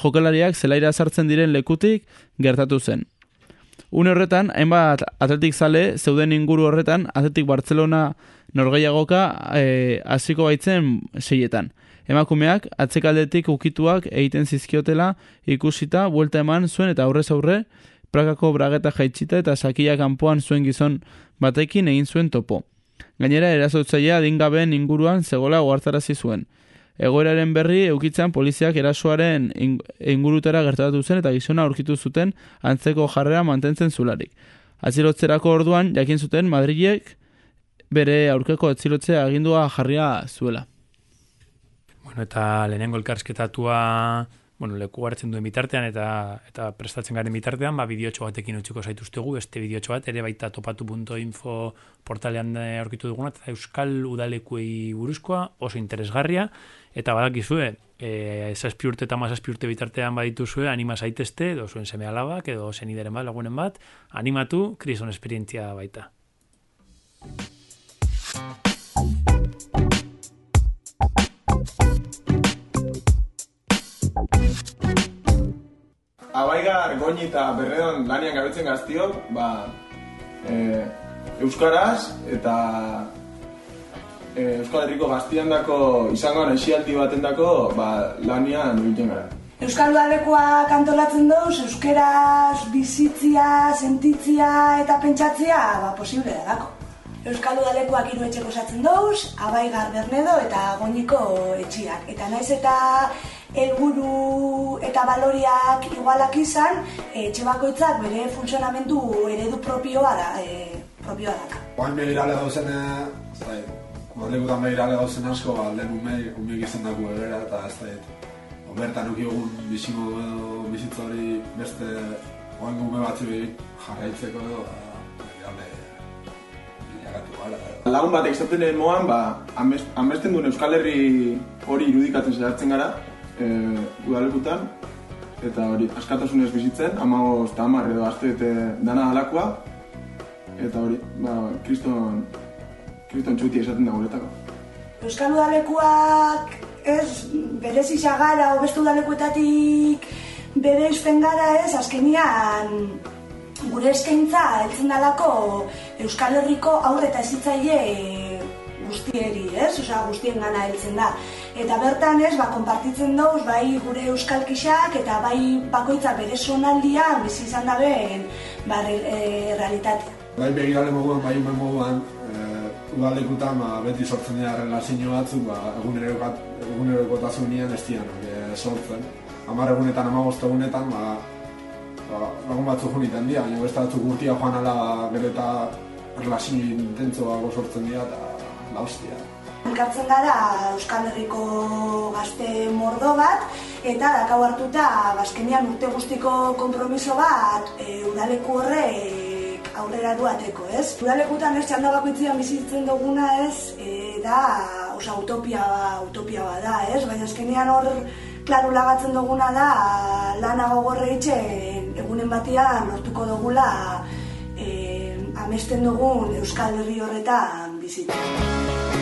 jokalariak zelaira sartzen diren lekutik gertatu zen. Une horretan, hainbat atletik zale, zeuden inguru horretan, atletik Barcelona norgeiagoka e, hasiko baitzen seietan. Emakumeak, atzekaldetik ukituak egiten zizkiotela ikusita, buelta eman zuen eta aurrez aurre, prakako brageta jaitsita eta sakia kanpoan zuen gizon batekin egin zuen topo. Gainera, erasotzailea adingabeen inguruan zegoela oartarazi zuen. Egoeraren berri eukitzen poliziak erasoaren ingurutera gertatu zen eta gizona aurkitu zuten antzeko jarrera mantentzen zularik. Atzilotzerako orduan jakin zuten Madrilek bere aurkeko atzilotzea agindua jarria zuela. Bueno, eta lehenengo elkarsketatua bueno, leku hartzen duen bitartean eta eta prestatzen garen bitartean, ba, bideotxo batekin utziko zaituztegu, beste bideotxo bat, ere baita topatu.info portalean eh, aurkitu duguna, eta Euskal Udalekuei buruzkoa, oso interesgarria, eta badakizue, e, zazpi urte eta mazazpi urte bitartean badituzue, anima zaitezte, edo zuen seme alabak, edo zenideren bat, lagunen bat, animatu, krison esperientzia baita. Abaigar, goñi eta berredon lanian gabetzen gaztiok, ba, e, Euskaraz eta Euskal Herriko gaztian dako izango nahizialdi baten dako ba, lanian egiten gara. Euskal Udalekoa kantolatzen dauz, euskeraz bizitzia, sentitzia eta pentsatzia, ba, posible da dako. Euskal Udalekoak hiru etxeko osatzen dauz, Abaigar Bernedo eta Goñiko etxiak. Eta naiz eta helburu eta baloriak igualak izan, etxe bakoitzak bere funtzionamendu eredu propioa da, e, propioa da. Oain begirale gauzen, zai, Madlekutan begirale gauzen asko, ba, lehen ume, umeek izan dago egera, eta ez da, bertan uki egun bizimo edo bizitza hori beste oain ume batzu jarraitzeko edo, ba, begirale bilagatu gala. Lagun bat egizaten den moan, ba, amesten duen Euskal Herri hori irudikatzen zehazten gara, e, udalekutan, eta hori askatasunez bizitzen, amagoz eta amar edo eta dana alakoa, eta hori, ba, kriston, kriston txuti esaten da guretako. Euskal Udalekuak ez berez izagara, o beste udalekuetatik bere izten gara ez, azkenian gure eskaintza eltzen dalako Euskal Herriko aurre eta ezitzaile guztieri, ez? Osea, guztien gana heltzen da. Eta bertan, ez, ba, konpartitzen dauz, bai gure euskal kixak eta bai bakoitza bere sonaldian bizi izan dabe ba, e, realitatea. Bai begirale moduan, bai ume moduan, e, udalekutan ba, beti sortzen dira relazio batzuk, ba, egunerokotasunean ez dian e, sortzen. Amar egunetan, amagost egunetan, ba, ba, lagun batzuk juniten dira, baina beste batzuk urtia joan ala gero eta relazio intentzoago sortzen dira, eta la hostia. Elkartzen gara Euskal Herriko gazte mordo bat, eta dakau hartuta bazkenian urte guztiko kompromiso bat e, udaleku horrek aurrera duateko, ez? Udalekutan ez txanda bakoitzian bizitzen duguna ez, e, da osa, utopia, utopia bat da, ez? Baina azkenean hor, klaru lagatzen duguna da lana gogorre egunen batian nortuko dugula e, amesten dugun Euskal Herri horretan bizitzen.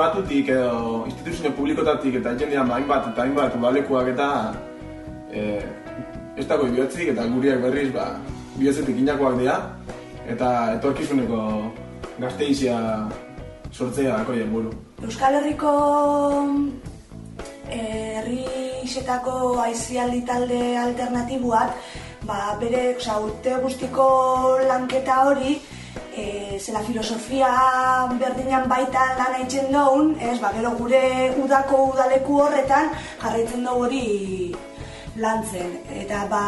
Pribatutik edo instituzio publikotatik eta jendean hainbat eta hainbat udalekuak eta e, ez dago bihotzik eta guriak berriz ba, bihotzetik inakoak dira eta etorkizuneko gazteizia sortzea dako buru. Euskal Herriko herri isetako aizialdi talde alternatiboak ba, bere oza, urte guztiko lanketa hori e, zela filosofia berdinan baita lan haitzen daun, ez, ba, gero gure udako udaleku horretan jarraitzen dugu hori lantzen. Eta ba,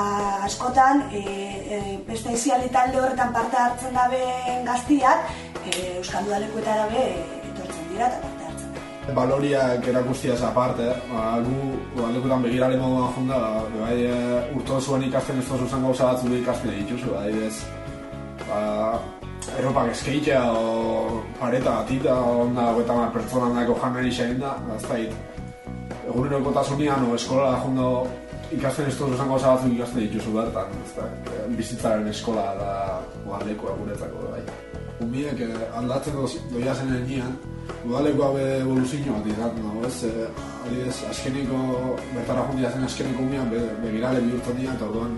askotan, e, e, beste iziali talde horretan parte hartzen dabe gaztiak, e, Euskal Udalekuetara be etortzen dira eta parte hartzen da. Baloriak erakustia aparte, ba, gu, udalekutan begirale moduan jonda, ba, bai, e, urto zuen ikasten ez tozu zen gauza batzu ikasten dituzu, bai, ez, ba, erropak eskeitea o pareta atita onda eta mar pertsona nahiko janari xain da, ez da hit. Egunero ekotasunian o eskola da jondo ikasten ez tozu zango batzuk ikasten dituzu bertan, ez da, bizitzaren eskola da gualdeko egunetzako bai. kumiek eh, aldatzen doia zen enean, udaleko hau evoluzio bat izaten dago, ez? Eh, adibidez, askeniko, bertara jundia zen askeniko umean, be, begirale bihurtzen dira, eta orduan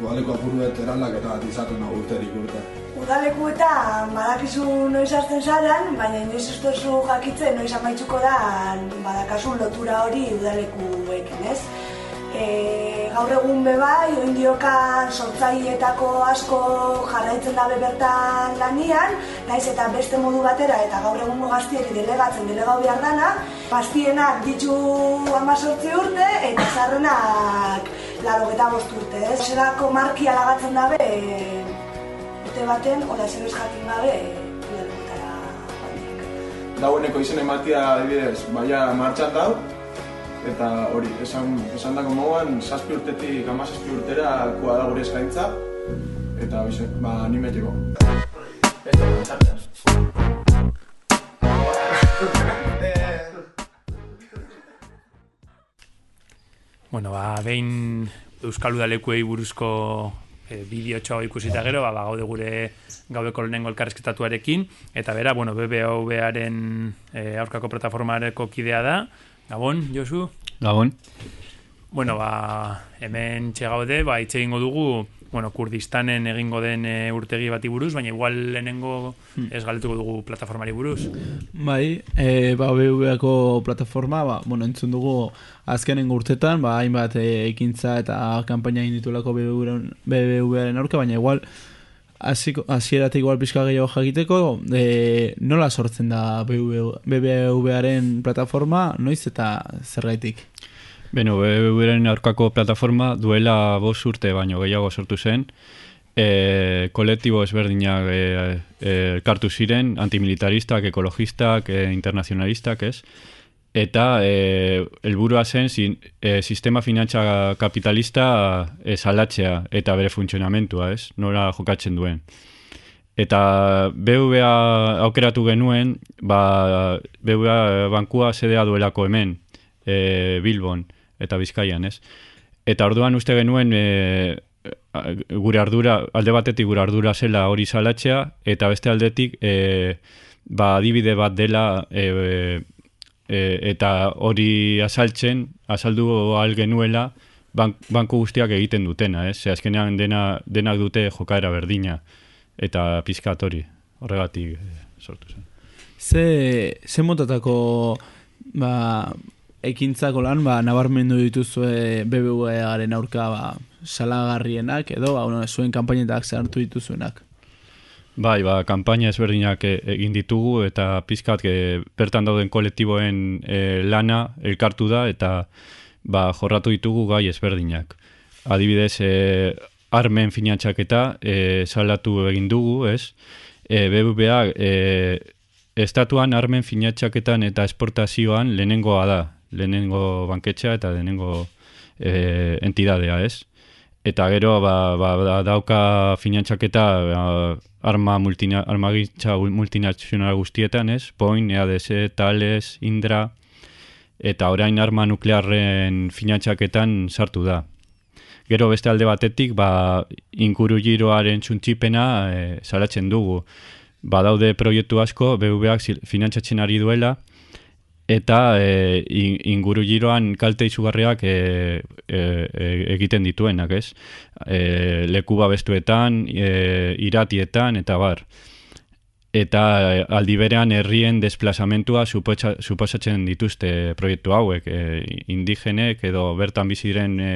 udaleko apuruet eraldak eta bat izaten dago urterik urte. Udalekuetan badakizu noiz hartzen zaran, baina inoiz duzu jakitzen noiz amaitzuko da badakazu lotura hori udalekuekin, ez? E, gaur egun bebai, oindiokan sortzaietako asko jarraitzen dabe bertan lanian, naiz eta beste modu batera eta gaur egungo gaztieri delegatzen delegau behar dana, gaztienak ditu amazortzi urte eta zarrenak laro eta bost urte, ez? Zerako markia lagatzen dabe, urte baten, hola zer ez jakin gabe, udalekutara Dagoeneko izen ematia adibidez, baina martxan dau, eta hori, esan, esan dako moguan, zazpi urtetik amazazpi urtera kua da gure eskaintza, eta bize, ba, animetiko. Bueno, ba, behin Euskal Udalekuei buruzko e, bideo txoa ikusita gero, ba, ba, gaude gure gaueko lehenengo elkarrezketatuarekin, eta bera, bueno, BBVaren e, aurkako plataformareko kidea da, Gabon, Josu? Gabon. Bueno, ba, hemen txegaude, ba, itxe egingo dugu, bueno, Kurdistanen egingo den e, urtegi bati buruz, baina igual lehenengo ez galdetuko dugu plataformari buruz. Bai, e, ba, BBVako plataforma, ba, bueno, entzun dugu azkenengo urtetan, ba, hainbat e, ekintza eta kanpaina egin ditulako BBVaren aurka, baina igual, hasieratik igual pixka gehiago jakiteko, e, nola sortzen da BBVaren plataforma, noiz eta zergaitik? Beno, BBVaren aurkako plataforma duela bost urte baino gehiago sortu zen. E, kolektibo ezberdinak e, e, elkartu ziren, antimilitaristak, ekologistak, e, internazionalistak, ez? Eta e, helburua zen sin, e, sistema finantza kapitalista e, salatzea eta bere funtzionamentua, ez? Nola jokatzen duen. Eta BBVA aukeratu genuen, ba, BBVA bankua sedea duelako hemen, e, Bilbon eta Bizkaian, ez? Eta orduan uste genuen e, gure ardura, alde batetik gure ardura zela hori salatzea, eta beste aldetik e, ba, adibide bat dela e, e, eta hori azaltzen, azaldu ahal genuela bank, banku guztiak egiten dutena, ez? Ze azkenean dena, denak dute jokaera berdina eta pizkat hori, horregatik e, sortu zen. Ze, ze motatako ba, ekintzako lan ba, nabarmendu dituzue BBVaren aurka ba, salagarrienak edo ba, bueno, zuen kanpainetak zehartu dituzuenak. Bai, ba, kanpaina ezberdinak e, egin ditugu eta pizkat e, bertan dauden kolektiboen e, lana elkartu da eta ba, jorratu ditugu gai ezberdinak. Adibidez, e, armen finantzaketa e, salatu egin dugu, ez? E, BBVA e, estatuan armen finantzaketan eta esportazioan lehenengoa da, lehenengo banketxa eta lehenengo e, entidadea, ez? Eta gero ba, ba, ba, dauka finantzaketa ba, arma multina, armagintza multinazional guztietan, ez? Boeing, EADS, Thales, Indra, eta orain arma nuklearren finantzaketan sartu da. Gero beste alde batetik, ba, inkuru giroaren txuntxipena e, salatzen dugu. Badaude proiektu asko, BVak finantzatzen ari duela, eta e, in- inguru giroan kalte izugarriak e, e, e, egiten dituenak, ez? E, leku babestuetan, e, iratietan, eta bar. Eta e, aldi berean herrien desplazamentua suposa- suposatzen dituzte proiektu hauek, e, indigenek edo bertan biziren e,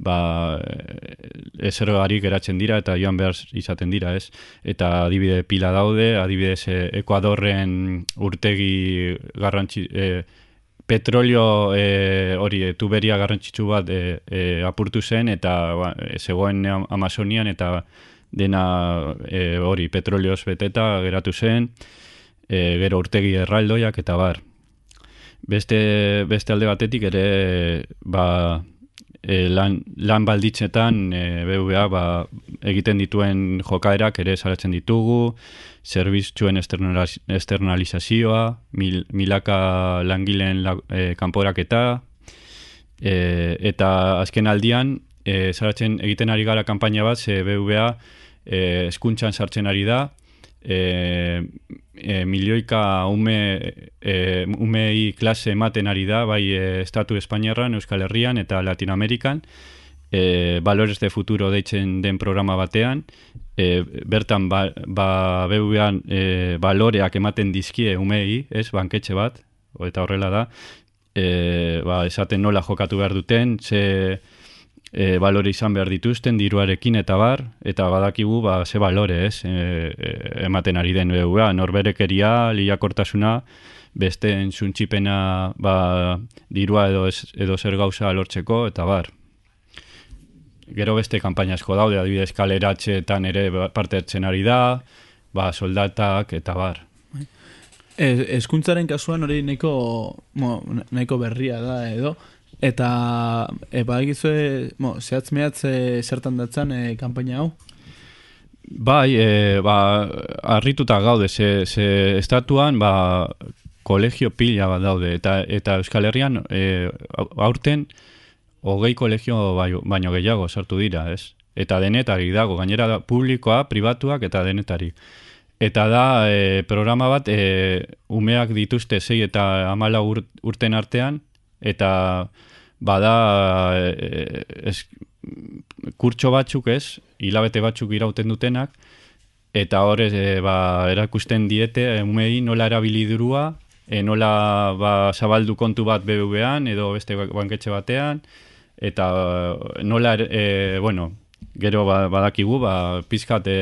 ba, ezerogari geratzen dira eta joan behar izaten dira, ez? Eta adibide pila daude, adibidez Ekuadorren urtegi garrantzi, e, petrolio e, hori tuberia garrantzitsu bat e, e, apurtu zen eta ba, zegoen Am- Amazonian eta dena e, hori petrolioz beteta geratu zen, e, gero urtegi erraldoiak eta bar. Beste, beste alde batetik ere ba, e, lan, lan balditzetan e, BVA ba, egiten dituen jokaerak ere salatzen ditugu, zerbitzuen externaliz- externalizazioa, mil, milaka langileen la, e, kanporaketa, e, eta azken aldian e, salatzen egiten ari gara kanpaina bat, ze BVA e, eskuntzan sartzen ari da, e, e, milioika ume, e, umei klase ematen ari da, bai e, Estatu Espainiarran, Euskal Herrian eta Latinoamerikan, e, Valores de Futuro deitzen den programa batean, e, bertan ba, ba beuean e, baloreak ematen dizkie umei, ez, banketxe bat, eta horrela da, e, ba, esaten nola jokatu behar duten, ze e, balore izan behar dituzten, diruarekin eta bar, eta badakigu ba, ze balore, ez, e, e, ematen ari den beuea, norberekeria, liakortasuna, beste zuntxipena ba, dirua edo, ez, edo zer gauza lortzeko, eta bar gero beste kanpaina asko daude, adibidez kaleratxeetan ere parte hartzen ari da, ba, soldatak eta bar. Ez, eskuntzaren kasuan hori nahiko, mo, nahiko berria da edo, eta e, badakizue, mo, zehatz mehatz e, zertan datzan e, kanpaina hau? Bai, e, ba, arrituta gaude, ze, ze estatuan, ba, kolegio pila bat daude, eta, eta Euskal Herrian, e, aurten, hogei kolegio bai, baino gehiago sartu dira, ez? Eta denetari dago, gainera da publikoa, pribatuak eta denetari. Eta da e, programa bat e, umeak dituzte zei eta amala urten artean, eta bada e, ez, kurtso batzuk ez, hilabete batzuk irauten dutenak, eta hor e, ba, erakusten diete umei nola erabilidurua, e, nola ba, zabaldu kontu bat BBB-an edo beste banketxe batean, eta nola, e, bueno, gero ba, badakigu, ba, pizkat e,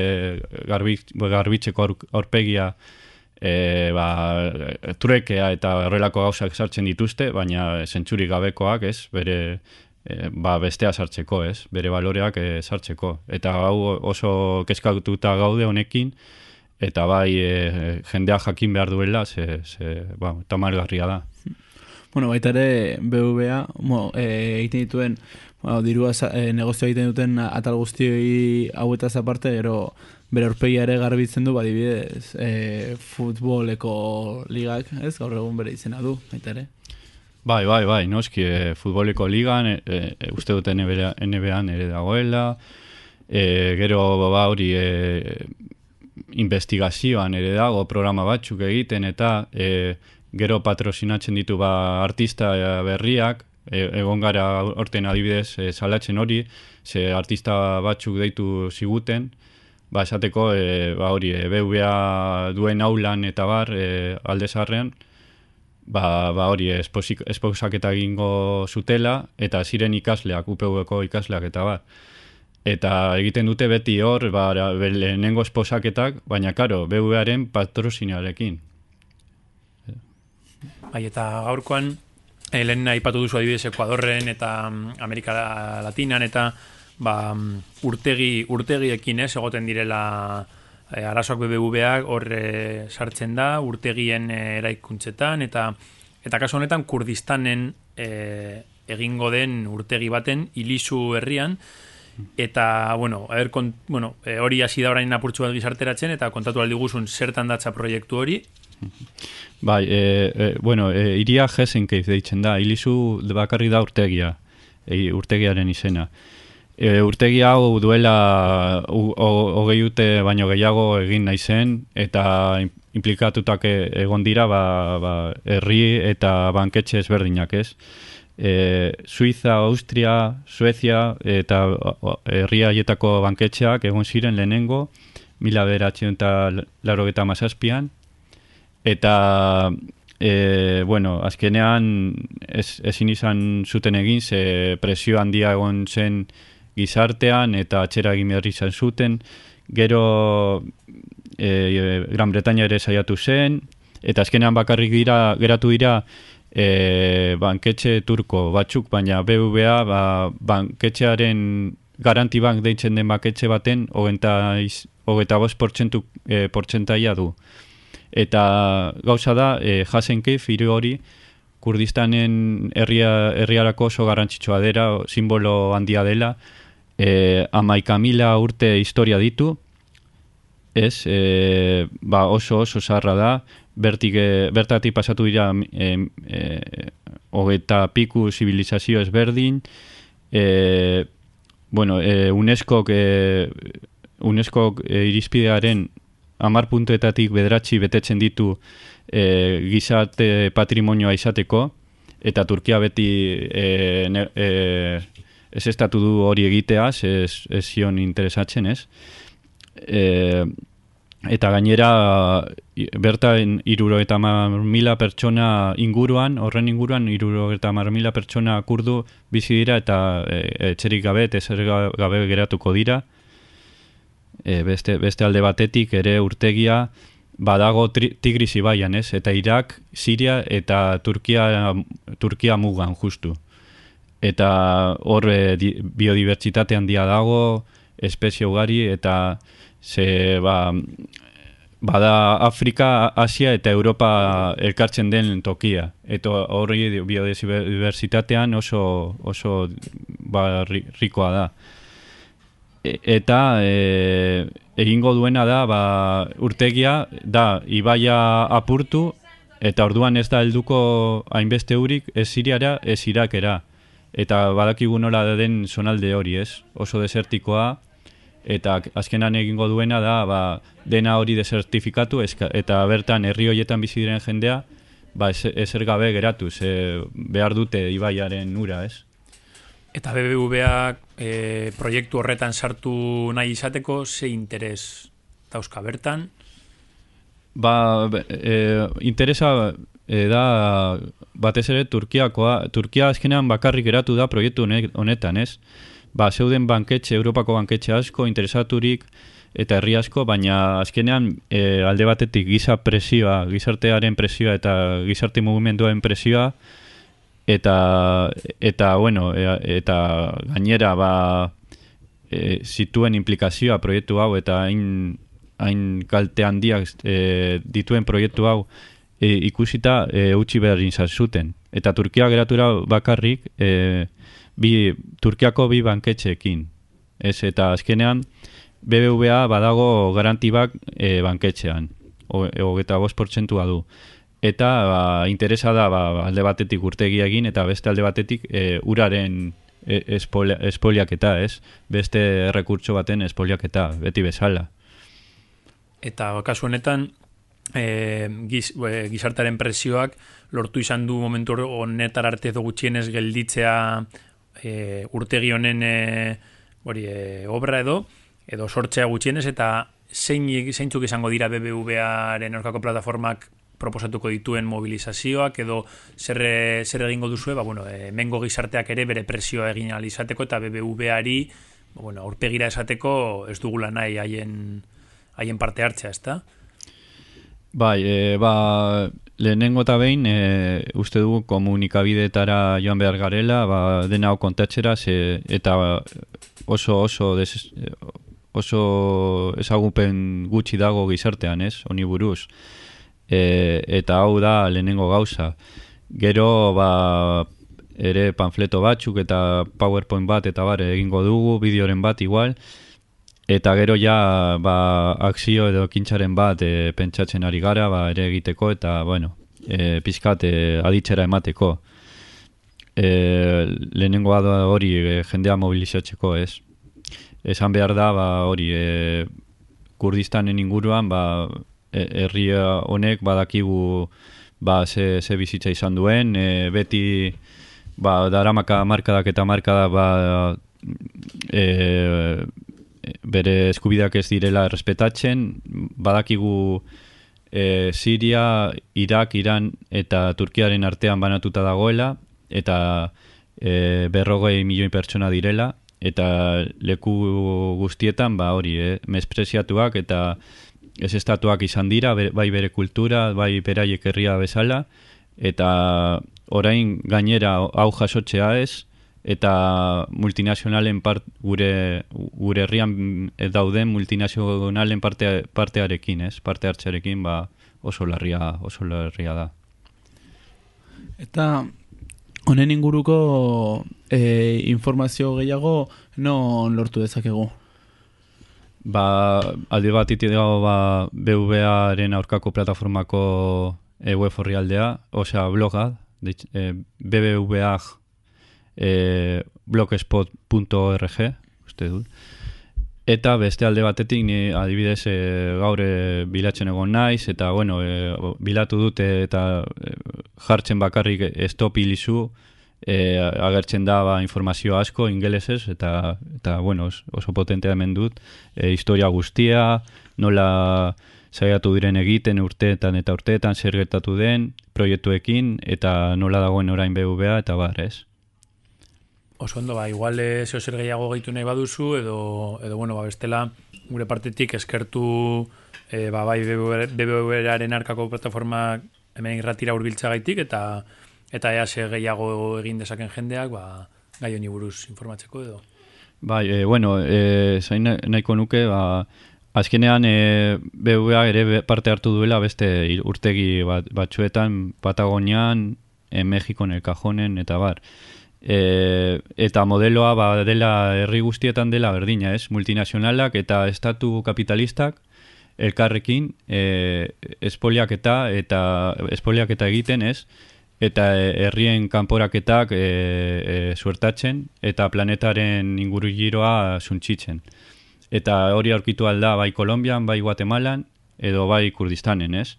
garbitzeko aurpegia e, ba, truekea eta horrelako gauzak sartzen dituzte, baina zentsurik gabekoak, ez, bere e, ba, bestea sartzeko, ez, bere baloreak e, sartzeko. Eta hau oso kezkatuta gaude honekin, eta bai e, jendea jakin behar duela, ze, ze ba, tamargarria da. Bueno, baita ere, BVA, mo, e, egiten dituen, bueno, dirua e, negozio egiten duten atal guztioi hauetaz aparte, gero bere orpegia ere garbitzen du, badibidez, e, futboleko ligak, ez, gaur egun bere izena du, baita ere. Bai, bai, bai, noski, e, futboleko ligan, e, e, uste dute NBA-an ere dagoela, e, gero, ba, hori, e, investigazioan ere dago programa batzuk egiten, eta... E, gero patrosinatzen ditu ba artista eh, berriak, e, egon gara orten adibidez e, salatzen hori, ze artista batzuk deitu ziguten, ba esateko e, ba hori e, BVA duen aulan eta bar e, alde zarrean, ba, ba hori esposak eta egingo zutela, eta ziren ikasleak, UPV-ko ikasleak eta bar. Eta egiten dute beti hor, ba, lehenengo esposaketak, baina karo, BVA-ren patrosinarekin. Bai, eta gaurkoan, e, lehen aipatu duzu adibidez Ekuadorren eta um, Amerika Latinan eta ba, urtegi, urtegiekin ez, egoten direla e, arazoak BBVak horre sartzen da, urtegien e, eraikuntzetan, eta eta kasu honetan Kurdistanen e, egingo den urtegi baten ilizu herrian, eta, bueno, er, kont, bueno hori hasi da orain apurtxu bat gizarteratzen, eta kontatu aldi guzun zertan datza proiektu hori, Bai, e, e, bueno, e, iria jesenkeiz deitzen da, ilizu bakarri da urtegia, e, urtegiaren izena. E, urtegia hau duela hogei ute baino gehiago egin nahi zen, eta implikatutak e, egon dira ba, ba, herri eta banketxe ezberdinak ez. E, Suiza, Austria, Suezia eta herri haietako banketxeak egon ziren lehenengo, mila beratzen eta laro eta mazazpian, eta e, bueno, azkenean ez, ezin izan zuten egin ze presio handia egon zen gizartean eta atxera egin behar izan zuten. Gero e, Gran Bretaña ere saiatu zen eta azkenean bakarrik dira, geratu dira e, banketxe turko batzuk, baina BBVA ba, banketxearen garantibank deitzen den banketxe baten hogeta bost e, portzentaia du. Eta gauza da e, jasenke firu hori Kurdistanen herria, herriarako oso garrantzitsua dela, simbolo handia dela, e, amaika mila urte historia ditu, ez, e, ba oso oso zarra da, bertik, e, bertatik pasatu dira e, e, hogeta piku zibilizazio ezberdin, e, bueno, e, UNESCO, e, UNESCO e, irizpidearen amar puntuetatik bederatzi betetzen ditu e, gizarte patrimonioa izateko, eta Turkia beti e, ne, e, ez estatu du hori egiteaz, ez, ez zion interesatzen, ez? E, eta gainera bertan iruro eta mila pertsona inguruan, horren inguruan iruro eta mila pertsona kurdu bizi dira eta e, etxerik gabe ezer gabe geratuko dira. E, beste, beste alde batetik ere urtegia badago Tigris ibaian, ez? Eta Irak, Siria eta Turkia, Turkia mugan justu. Eta hor e, biodibertsitate handia dago, espezie ugari eta ze ba, bada Afrika, Asia eta Europa elkartzen den tokia. Eta hori biodiversitatean oso, oso ba, rikoa da. E, eta e, egingo duena da ba, urtegia da ibaia apurtu eta orduan ez da helduko hainbeste urik ez siriara ez irakera. Eta badakigu nola den sonalde hori ez, oso desertikoa eta azkenan egingo duena da ba, dena hori desertifikatu eta bertan herri hoietan bizi diren jendea ba, ezer gabe geratu, ze behar dute ibaiaren ura, ez? Eta BBVak e, proiektu horretan sartu nahi izateko, ze interes dauzka bertan? Ba, e, interesa e, da batez ere Turkiakoa. Turkia azkenean bakarrik geratu da proiektu honetan, ez? ba, zeuden banketxe, Europako banketxe asko, interesaturik eta herri asko, baina azkenean e, alde batetik giza presioa, gizartearen presioa eta gizarte mugimenduen presioa, eta, eta bueno, e, eta gainera ba, e, zituen implikazioa proiektu hau eta hain, hain kalte handiak e, dituen proiektu hau e, ikusita e, utzi behar zuten. Eta Turkia geratura bakarrik e, bi, Turkiako bi banketxeekin. Ez, eta azkenean, BBVA badago garantibak e, banketxean, hogeta bost portzentua du. Eta ba, interesa da ba, alde batetik urtegia egin, eta beste alde batetik e, uraren e, espoliaketa, ez? Beste errekurtso baten espoliaketa, beti bezala. Eta kasu honetan, e, giz, e, gizartaren presioak lortu izan du momentu honetar arte edo gutxienez gelditzea e, urtegi honen e, hori, e, obra edo, edo sortzea gutxienez, eta zein, zeintzuk izango dira BBVaren orkako plataformak proposatuko dituen mobilizazioak edo zer, zer egingo duzue, ba, bueno, e, mengo gizarteak ere bere presioa egin alizateko eta BBVari ba, bueno, urpegira esateko ez dugula nahi haien, haien parte hartzea, ezta? Bai, e, ba, lehenengo eta behin, e, uste dugu komunikabideetara joan behar garela, ba, dena kontatxera, ze, eta oso oso des, oso ezagupen gutxi dago gizartean, ez, honi buruz. E, eta hau da lehenengo gauza. Gero, ba, ere panfleto batzuk eta powerpoint bat eta bare egingo dugu, bideoren bat igual, Eta gero ja ba, akzio edo kintzaren bat e, pentsatzen ari gara ba, ere egiteko eta bueno, e, pizkat e, aditzera emateko. E, lehenengoa da hori e, jendea mobilizatzeko ez. Esan behar da ba, hori e, kurdistanen inguruan ba, e, herri honek badakigu ba, ze, ze bizitza izan duen. E, beti ba, daramaka markadak eta markadak ba, e, bere eskubideak ez direla respetatzen, badakigu e, Siria, Irak, Iran eta Turkiaren artean banatuta dagoela, eta e, berrogei milioi pertsona direla, eta leku guztietan, ba hori, eh, mespreziatuak eta ez estatuak izan dira, bai bere kultura, bai beraiek herria bezala, eta orain gainera hau jasotzea ez, eta multinazionalen part, gure gure herrian dauden multinazionalen parte, partearekin, ez? Parte hartzearekin ba oso larria, oso larria da. Eta honen inguruko e, informazio gehiago non lortu dezakegu? Ba, alde bat dago ba, BVA-aren aurkako plataformako e, web horri aldea, osea bloga, e, bbva e, blogspot.org uste dut Eta beste alde batetik ni adibidez e, gaur e, bilatzen egon naiz eta bueno, e, bilatu dute eta e, jartzen bakarrik stop ilizu e, agertzen da ba, informazio asko ingelesez eta eta bueno, os- oso potentea hemen dut e, historia guztia, nola saiatu diren egiten urteetan eta urteetan zer gertatu den proiektuekin eta nola dagoen orain BVA eta bar, ez? Oso ondo, ba, igual eh, zeo zer gehiago gehitu nahi baduzu, edo, edo bueno, ba, bestela, gure partetik eskertu eh, ba, bai BBVaren arkako plataforma hemen irratira hurbiltza gaitik, eta eta ea ze gehiago egin dezaken jendeak, ba, gai honi buruz informatzeko edo. Bai, e, bueno, e, zain na- nahiko nuke, ba, azkenean e, BVA ere parte hartu duela beste urtegi bat, batzuetan, Patagonian, en Mexikon, El Cajonen, eta bar. E, eta modeloa ba, dela herri guztietan dela berdina, ez? Multinazionalak eta estatu kapitalistak elkarrekin e, espoliaketa eta espoliaketa egiten, ez? Eta herrien kanporaketak e, e, suertatzen eta planetaren inguru giroa suntsitzen. Eta hori aurkitu alda bai Kolombian, bai Guatemalan edo bai Kurdistanen, ez?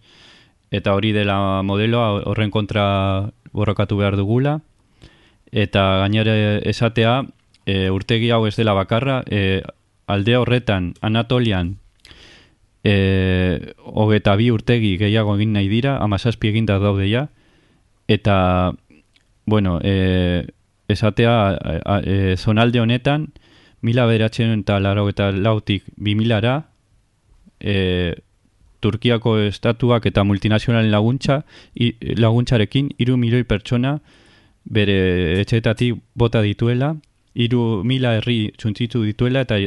Eta hori dela modeloa horren kontra borrokatu behar dugula eta gainera esatea e, urtegi hau ez dela bakarra e, alde horretan Anatolian e, hogeta bi urtegi gehiago egin nahi dira amazazpi eginda daude ja. Eta bueno e, esatea e, zonalde honetan mila beratzen eta laro eta lautik bi milara e, Turkiako estatuak eta multinazionalen laguntza laguntzarekin hiru milioi pertsona bere etxeetatik bota dituela, hiru mila herri txuntzitu dituela eta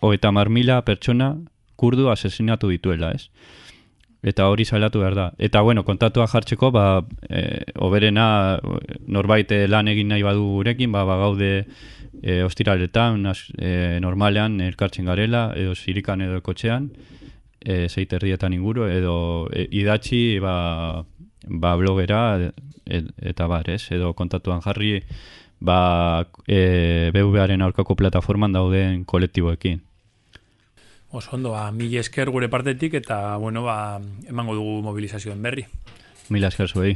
hogeita mar mila pertsona kurdu asesinatu dituela, ez? Eta hori salatu behar da. Eta, bueno, kontatua jartzeko, ba, e, oberena norbait eh, lan egin nahi badu gurekin, ba, ba gaude e, ostiraletan, az, e, normalean elkartzen garela, edo zirikan edo kotxean, e, zeit erdietan inguru, edo e, idatzi, ba, ba blogera e, eta bar, ez? Edo kontatuan jarri ba e, BVaren aurkako plataforman dauden kolektiboekin. Oso ondo, ba, mila esker gure partetik, eta, bueno, ba, emango dugu mobilizazioen berri. Mila esker zuei.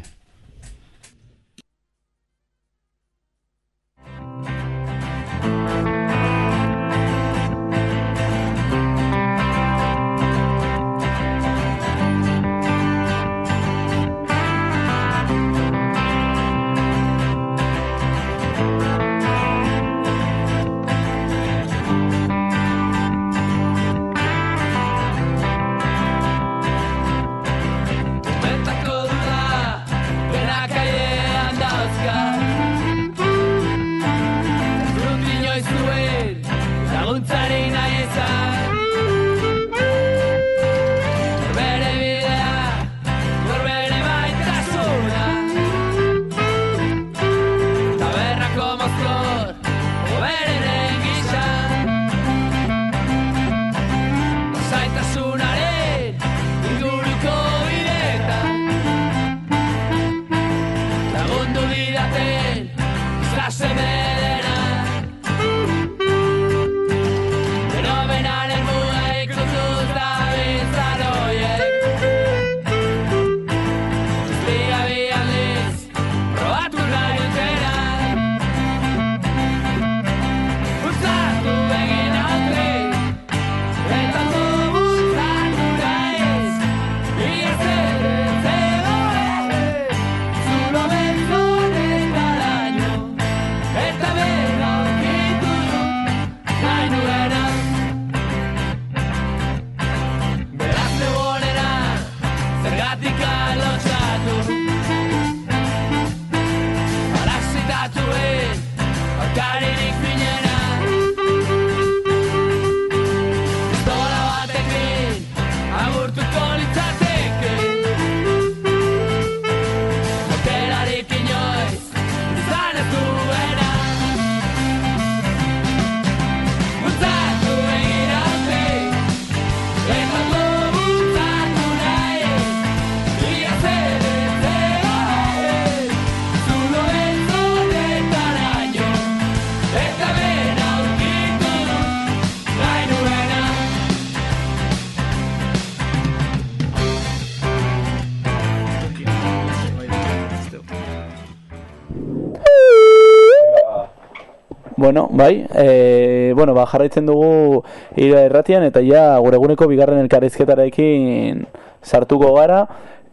Bueno, bai, e, bueno, ba, jarraitzen dugu ira erratian eta ja gure eguneko bigarren elkarrizketarekin sartuko gara.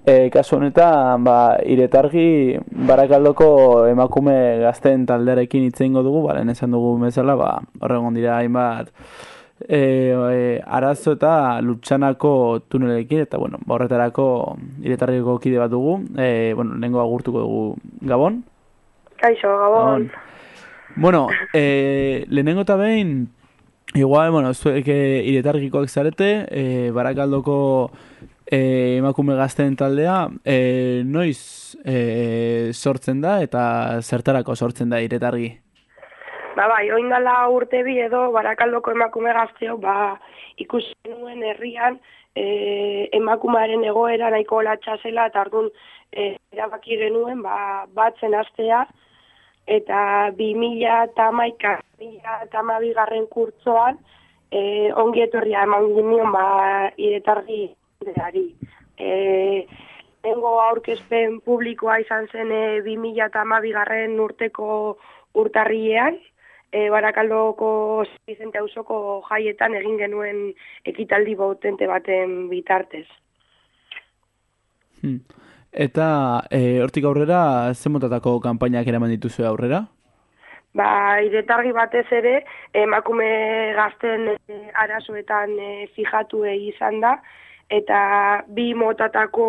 E, kasu honetan, ba, iretargi barakaldoko emakume gazten taldearekin hitz egingo dugu, balen esan dugu bezala, ba, horregon dira hainbat e, e, arazo eta lutsanako tunelekin, eta bueno, ba, horretarako iretargiko kide bat dugu, e, bueno, lehenko agurtuko dugu Gabon. Kaixo, Gabon. Bueno, e, lehenengo eta behin, igual, bueno, zuek e, iretargikoak zarete, e, barakaldoko e, emakume gazten taldea, e, noiz e, sortzen da eta zertarako sortzen da iretargi? Ba bai, oindala urte bi edo barakaldoko emakume gazteo, ba ikusi nuen herrian e, emakumearen egoera nahiko latxa zela eta ardun e, erabaki genuen ba, batzen astea eta 2000 eta maika, 2000 eta mabigarren kurtzoan e, ongi etorria eman ginion ba iretargi deari. E, Nengo aurkezpen publikoa izan zen e, 2000 eta mabigarren urteko urtarriean, e, barakaldoko Vicente Ausoko jaietan egin genuen ekitaldi botente baten bitartez. Hmm. Eta e, hortik aurrera, zen motatako kanpainak eraman dituzu aurrera? Ba, iretargi batez ere, emakume gazten e, arazoetan e, fijatu izan da, eta bi motatako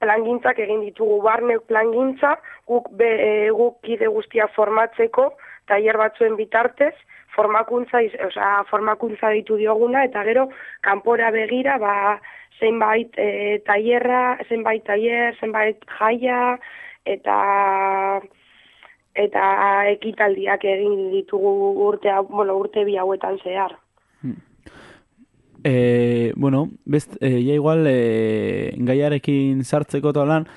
plangintzak egin ditugu. Barne plangintza, guk, be, e, guk kide guztia formatzeko, tailer batzuen bitartez, formakuntza, osea, formakuntza ditu dioguna, eta gero, kanpora begira, ba, zenbait e, tailerra, zenbait tailer, zenbait jaia eta eta ekitaldiak egin ditugu urte bueno, urte bi hauetan zehar. Eh, bueno, best eh, ja igual eh, gaiarekin sartzeko ta lan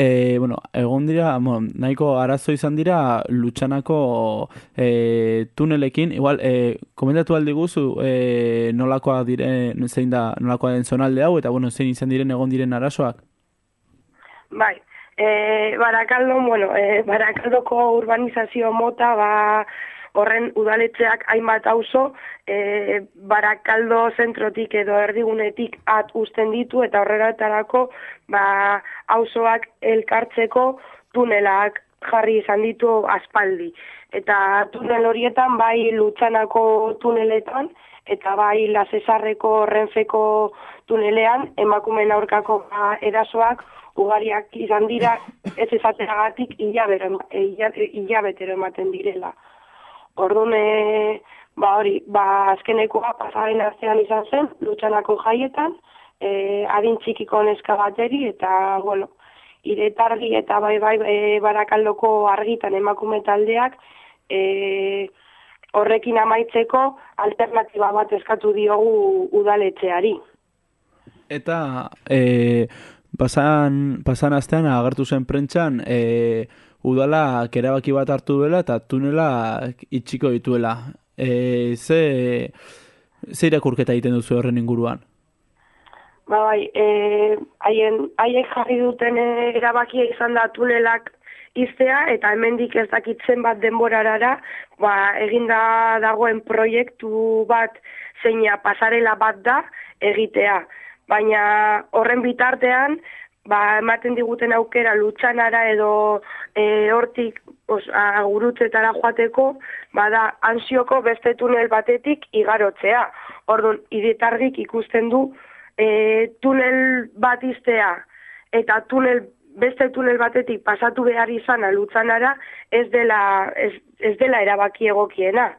E, bueno, egon dira, bueno, nahiko arazo izan dira lutsanako e, tunelekin, igual, e, komentatu aldi guzu e, nolakoa dire, zein da, nolakoa den zonalde hau, eta bueno, zein izan diren egon diren arazoak? Bai, e, barakaldo, bueno, e, barakaldoko urbanizazio mota, ba, horren udaletxeak hainbat auzo e, barakaldo zentrotik edo erdigunetik at usten ditu eta horretarako ba, auzoak elkartzeko tunelak jarri izan ditu aspaldi. Eta tunel horietan bai lutsanako tuneletan eta bai lasesarreko renfeko tunelean emakumen aurkako ba, erasoak ugariak izan dira ez ezateragatik hilabetero ematen direla. Orduan, e, ba hori, ba azkenekoa pasaren artean izan zen, lutsanako jaietan, e, adin txikiko neska bateri, eta, bueno, iretargi eta bai bai e, barakaldoko argitan emakume taldeak, e, horrekin amaitzeko alternatiba bat eskatu diogu udaletxeari. Eta e, pasan, pasan astean agertu zen prentxan, e, udala kerabaki bat hartu duela eta tunela itxiko dituela. E, ze, ze irakurketa egiten duzu horren inguruan? Ba bai, e, haien, haien jarri duten erabakia izan da tunelak iztea eta hemendik ez dakitzen bat denborarara, ba, eginda dagoen proiektu bat zeina pasarela bat da egitea. Baina horren bitartean, ba, ematen diguten aukera lutsanara edo e, hortik os, agurutzetara joateko, bada ansioko beste tunel batetik igarotzea. Orduan, idetargik ikusten du e, tunel bat iztea eta tunel beste tunel batetik pasatu behar izan lutsanara ez dela, ez, ez dela erabaki egokiena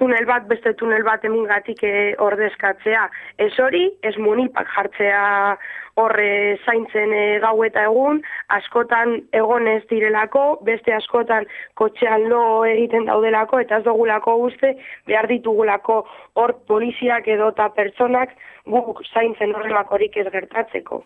tunel bat, beste tunel bat emingatik e, ordezkatzea. Ez hori, ez munipak jartzea horre zaintzen e, gau eta egun, askotan egon ez direlako, beste askotan kotxean lo egiten daudelako, eta ez dugulako guzti, behar ditugulako hor poliziak edo eta pertsonak guk zaintzen horrelakorik ez gertatzeko.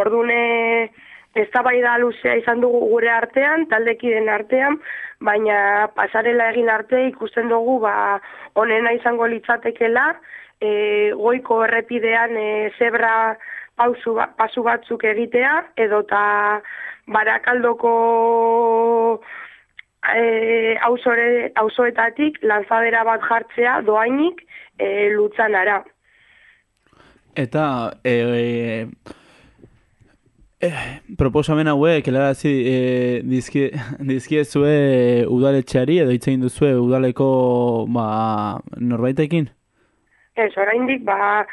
Ordune, eztabaida luzea izan dugu gure artean, taldekiden artean, baina pasarela egin arte ikusten dugu ba onena izango litzatekela, e, goiko errepidean e, zebra pausu, ba- pasu batzuk egitea, edota barakaldoko e, auzore, auzoetatik lanzadera bat jartzea doainik e, lutzanara. Eta e, e, proposamen hauek helarazi e, dizki, dizkiezue udaletxeari edo hitz egin duzue udaleko ba, norbaitekin? Ez, oraindik ba,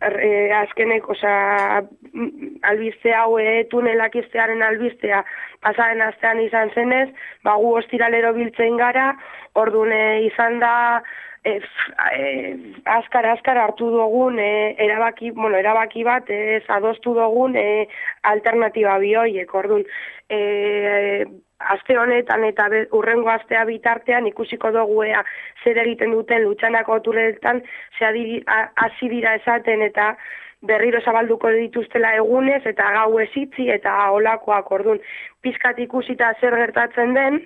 e, azkenek, osea, mm, albiste hau e, tunelak iztearen albistea pasaren astean izan zenez, ba, gu ostiralero biltzen gara, ordune izan da, e, azkar, azkar hartu dugun e, erabaki, bueno, erabaki bat ez adostu dugun e, alternatiba bioiek, ordun e, aste honetan eta be, urrengo astea bitartean ikusiko dugu ea zer egiten duten lutsanako a- hasi dira esaten eta berriro zabalduko dituztela egunez eta gau ezitzi eta olakoak ordun pizkat ikusita zer gertatzen den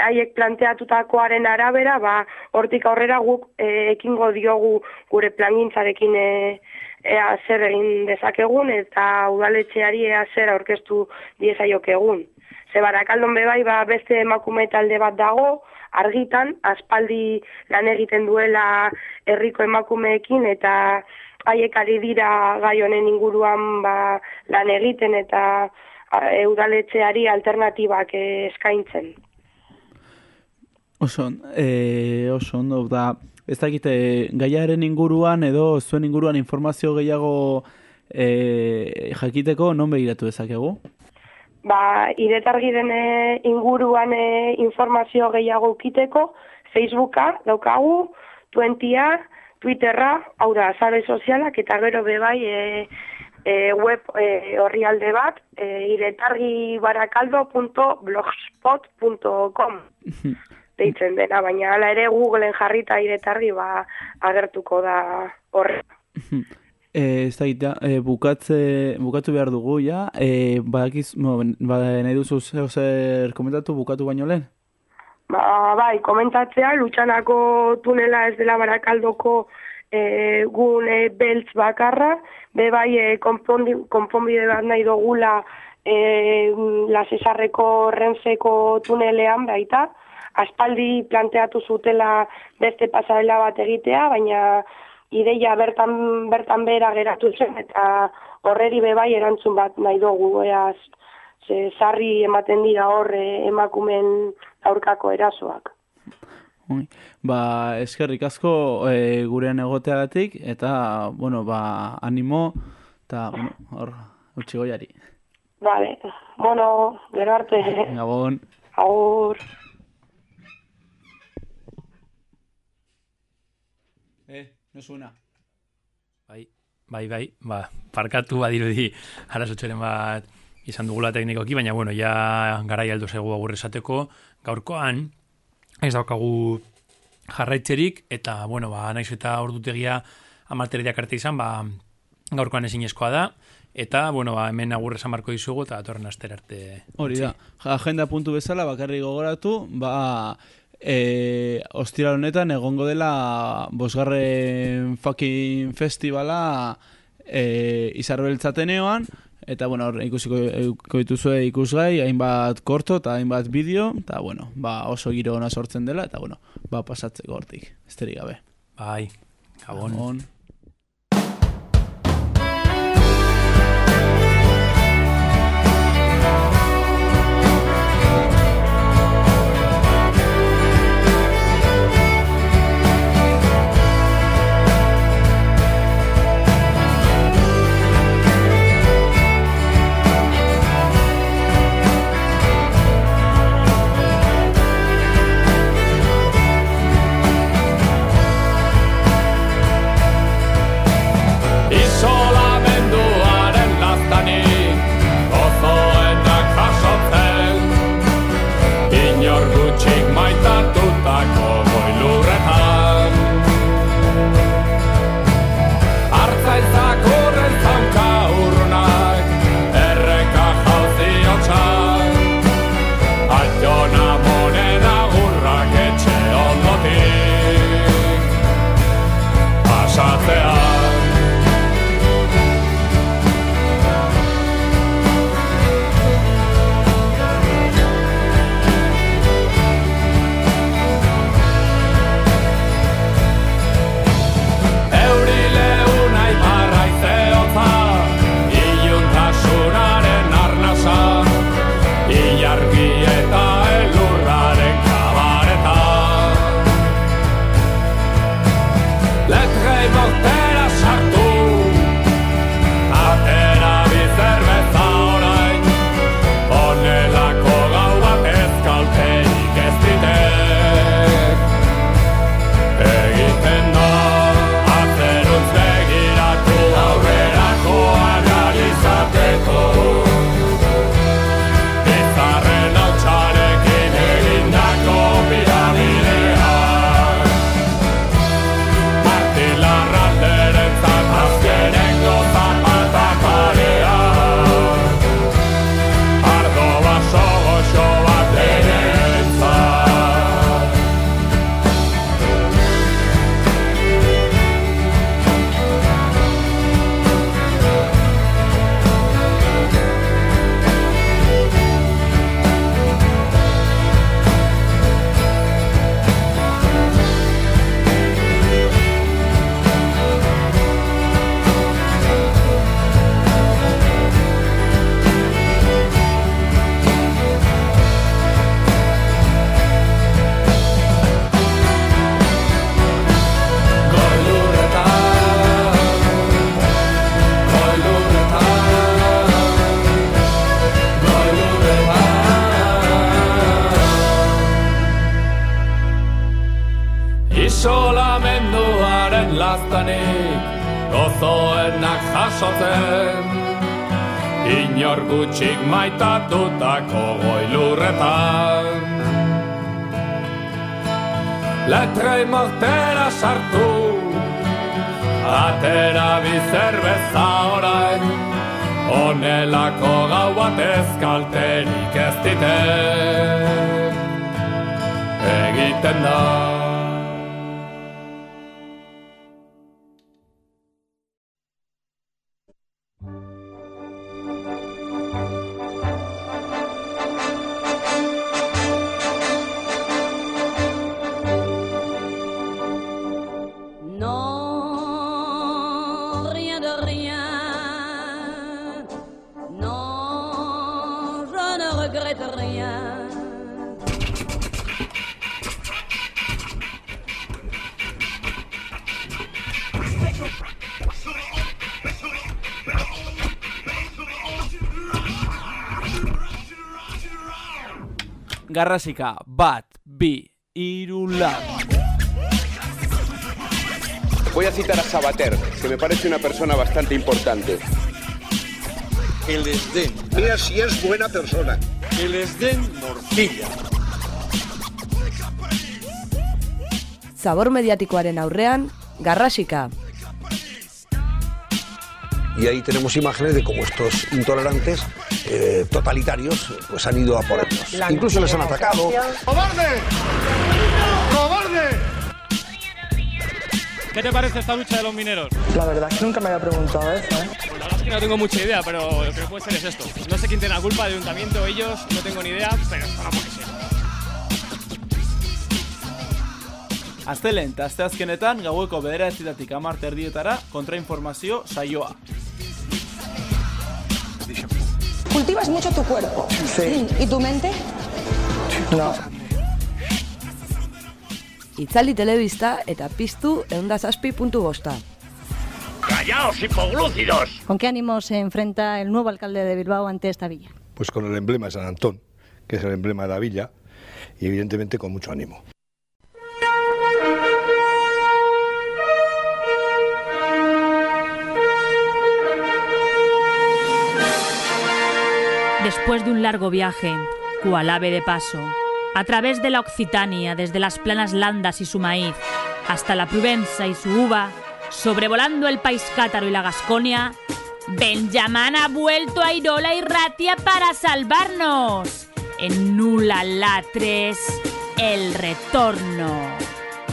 haiek planteatutakoaren arabera, ba, hortik aurrera guk e, ekingo diogu gure plangintzarekin e, ea zer egin dezakegun eta udaletxeari ea zer aurkeztu diezaiokegun. Ze barakaldon bebai ba, beste emakume talde bat dago, argitan, aspaldi lan egiten duela herriko emakumeekin eta haiek ari dira gai honen inguruan ba, lan egiten eta udaletxeari alternatibak e, eskaintzen. Oso, e, oso ondo, da, ez dakite gaiaren inguruan edo zuen inguruan informazio gehiago e, jakiteko non begiratu dezakegu? Ba, iretargiren e, inguruan e, informazio gehiago ukiteko, Facebooka daukagu, Twentia, Twitterra, hau da, sare sozialak, eta gero bebai e, e, web e, orrialde bat, e, iretargibarakaldo.blogspot.com deitzen dena, baina hala ere Googleen jarrita iretargi ba, agertuko da horre. E, ez dakit, ja, e, bukatze, bukatu behar dugu, ja, e, badakiz, no, ba, nahi duzu zeo zer komentatu bukatu baino lehen? Ba, bai, komentatzea, lutsanako tunela ez dela barakaldoko e, gune beltz bakarra, be bai e, konponbide bat nahi dugula e, lasesarreko renfeko tunelean baita, aspaldi planteatu zutela beste pasarela bat egitea, baina ideia bertan bertan bera geratu zen eta horreri be bai erantzun bat nahi dugu eaz ze sarri ematen dira hor eh, emakumen aurkako erasoak. Ba, eskerrik asko e, gurean egoteagatik eta, bueno, ba, animo eta, bueno, hor, utzi goiari. Vale. Bueno, gero arte. Gabon. Agur. No suena. Bai, bai, bai, ba, parkatu badirudi arazotxeren bat izan dugula teknikoki, baina bueno, ja garai aldo zego agur esateko, gaurkoan ez daukagu jarraitzerik, eta bueno, ba, naiz eta ordutegia amalteriak arte izan, ba, gaurkoan ezinezkoa da, eta bueno, ba, hemen agurre marko dizugu, eta datorren aster arte. Hori da, agenda puntu bezala bakarri gogoratu, ba, e, ostiral honetan egongo dela bosgarren fucking festivala e, izarbeltzateneoan, eta bueno, hor ikusiko iko dituzue ikusgai, hainbat korto eta hainbat bideo, eta bueno, ba, oso giro ona sortzen dela, eta bueno, ba, pasatzeko hortik, esterik gabe. Bai, gabon. Garrasika, bat, bi, iru, lau. Voy a citar a Sabater, que me parece una persona bastante importante. Que les den. Mira si es buena persona. Que les den morcilla. Zabor mediatikoaren aurrean, garrasika. Y ahí tenemos imágenes de cómo estos intolerantes eh, totalitarios pues han ido a por ellos. Incluso les han atacado. ¡Cobarde! ¡Cobarde! ¿Qué te parece esta lucha de los mineros? La verdad es que nunca me había preguntado eso, ¿eh? Pues la verdad es que no tengo mucha idea, pero lo que puede ser es esto. No sé quién tiene la culpa, el ayuntamiento o ellos, no tengo ni idea, pero esto no puede ser. Aztelen eta asteazkenetan gaueko bederatzietatik amarte erdietara kontrainformazio saioa. Cultivas mucho tu cuerpo. Sí. ¿Y tu mente? No. Itzali telebista eta piztu eundazazpi puntu bosta. ¡Callaos, hipoglúcidos! ¿Con qué ánimo se enfrenta el nuevo alcalde de Bilbao ante esta villa? Pues con el emblema de San Antón, que es el emblema de la villa, y evidentemente con mucho ánimo. Después de un largo viaje, cual ave de paso, a través de la Occitania, desde las planas landas y su maíz, hasta la Provenza y su uva, sobrevolando el país cátaro y la Gasconia, Benjamin ha vuelto a Irola y Ratia para salvarnos. En Nula Latres, el retorno.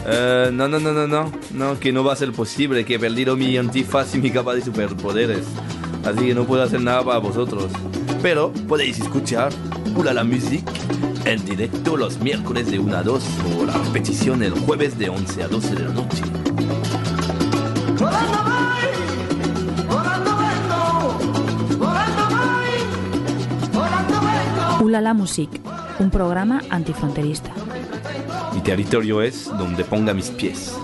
Eh, no, no, no, no, no, no, que no va a ser posible, que he perdido mi antifaz y mi capa de superpoderes. Así que no puedo hacer nada para vosotros. Pero podéis escuchar Ula la Music en directo los miércoles de 1 a 2 o la repetición el jueves de 11 a 12 de la noche. Ulala Music, un programa antifronterista. Mi territorio es donde ponga mis pies.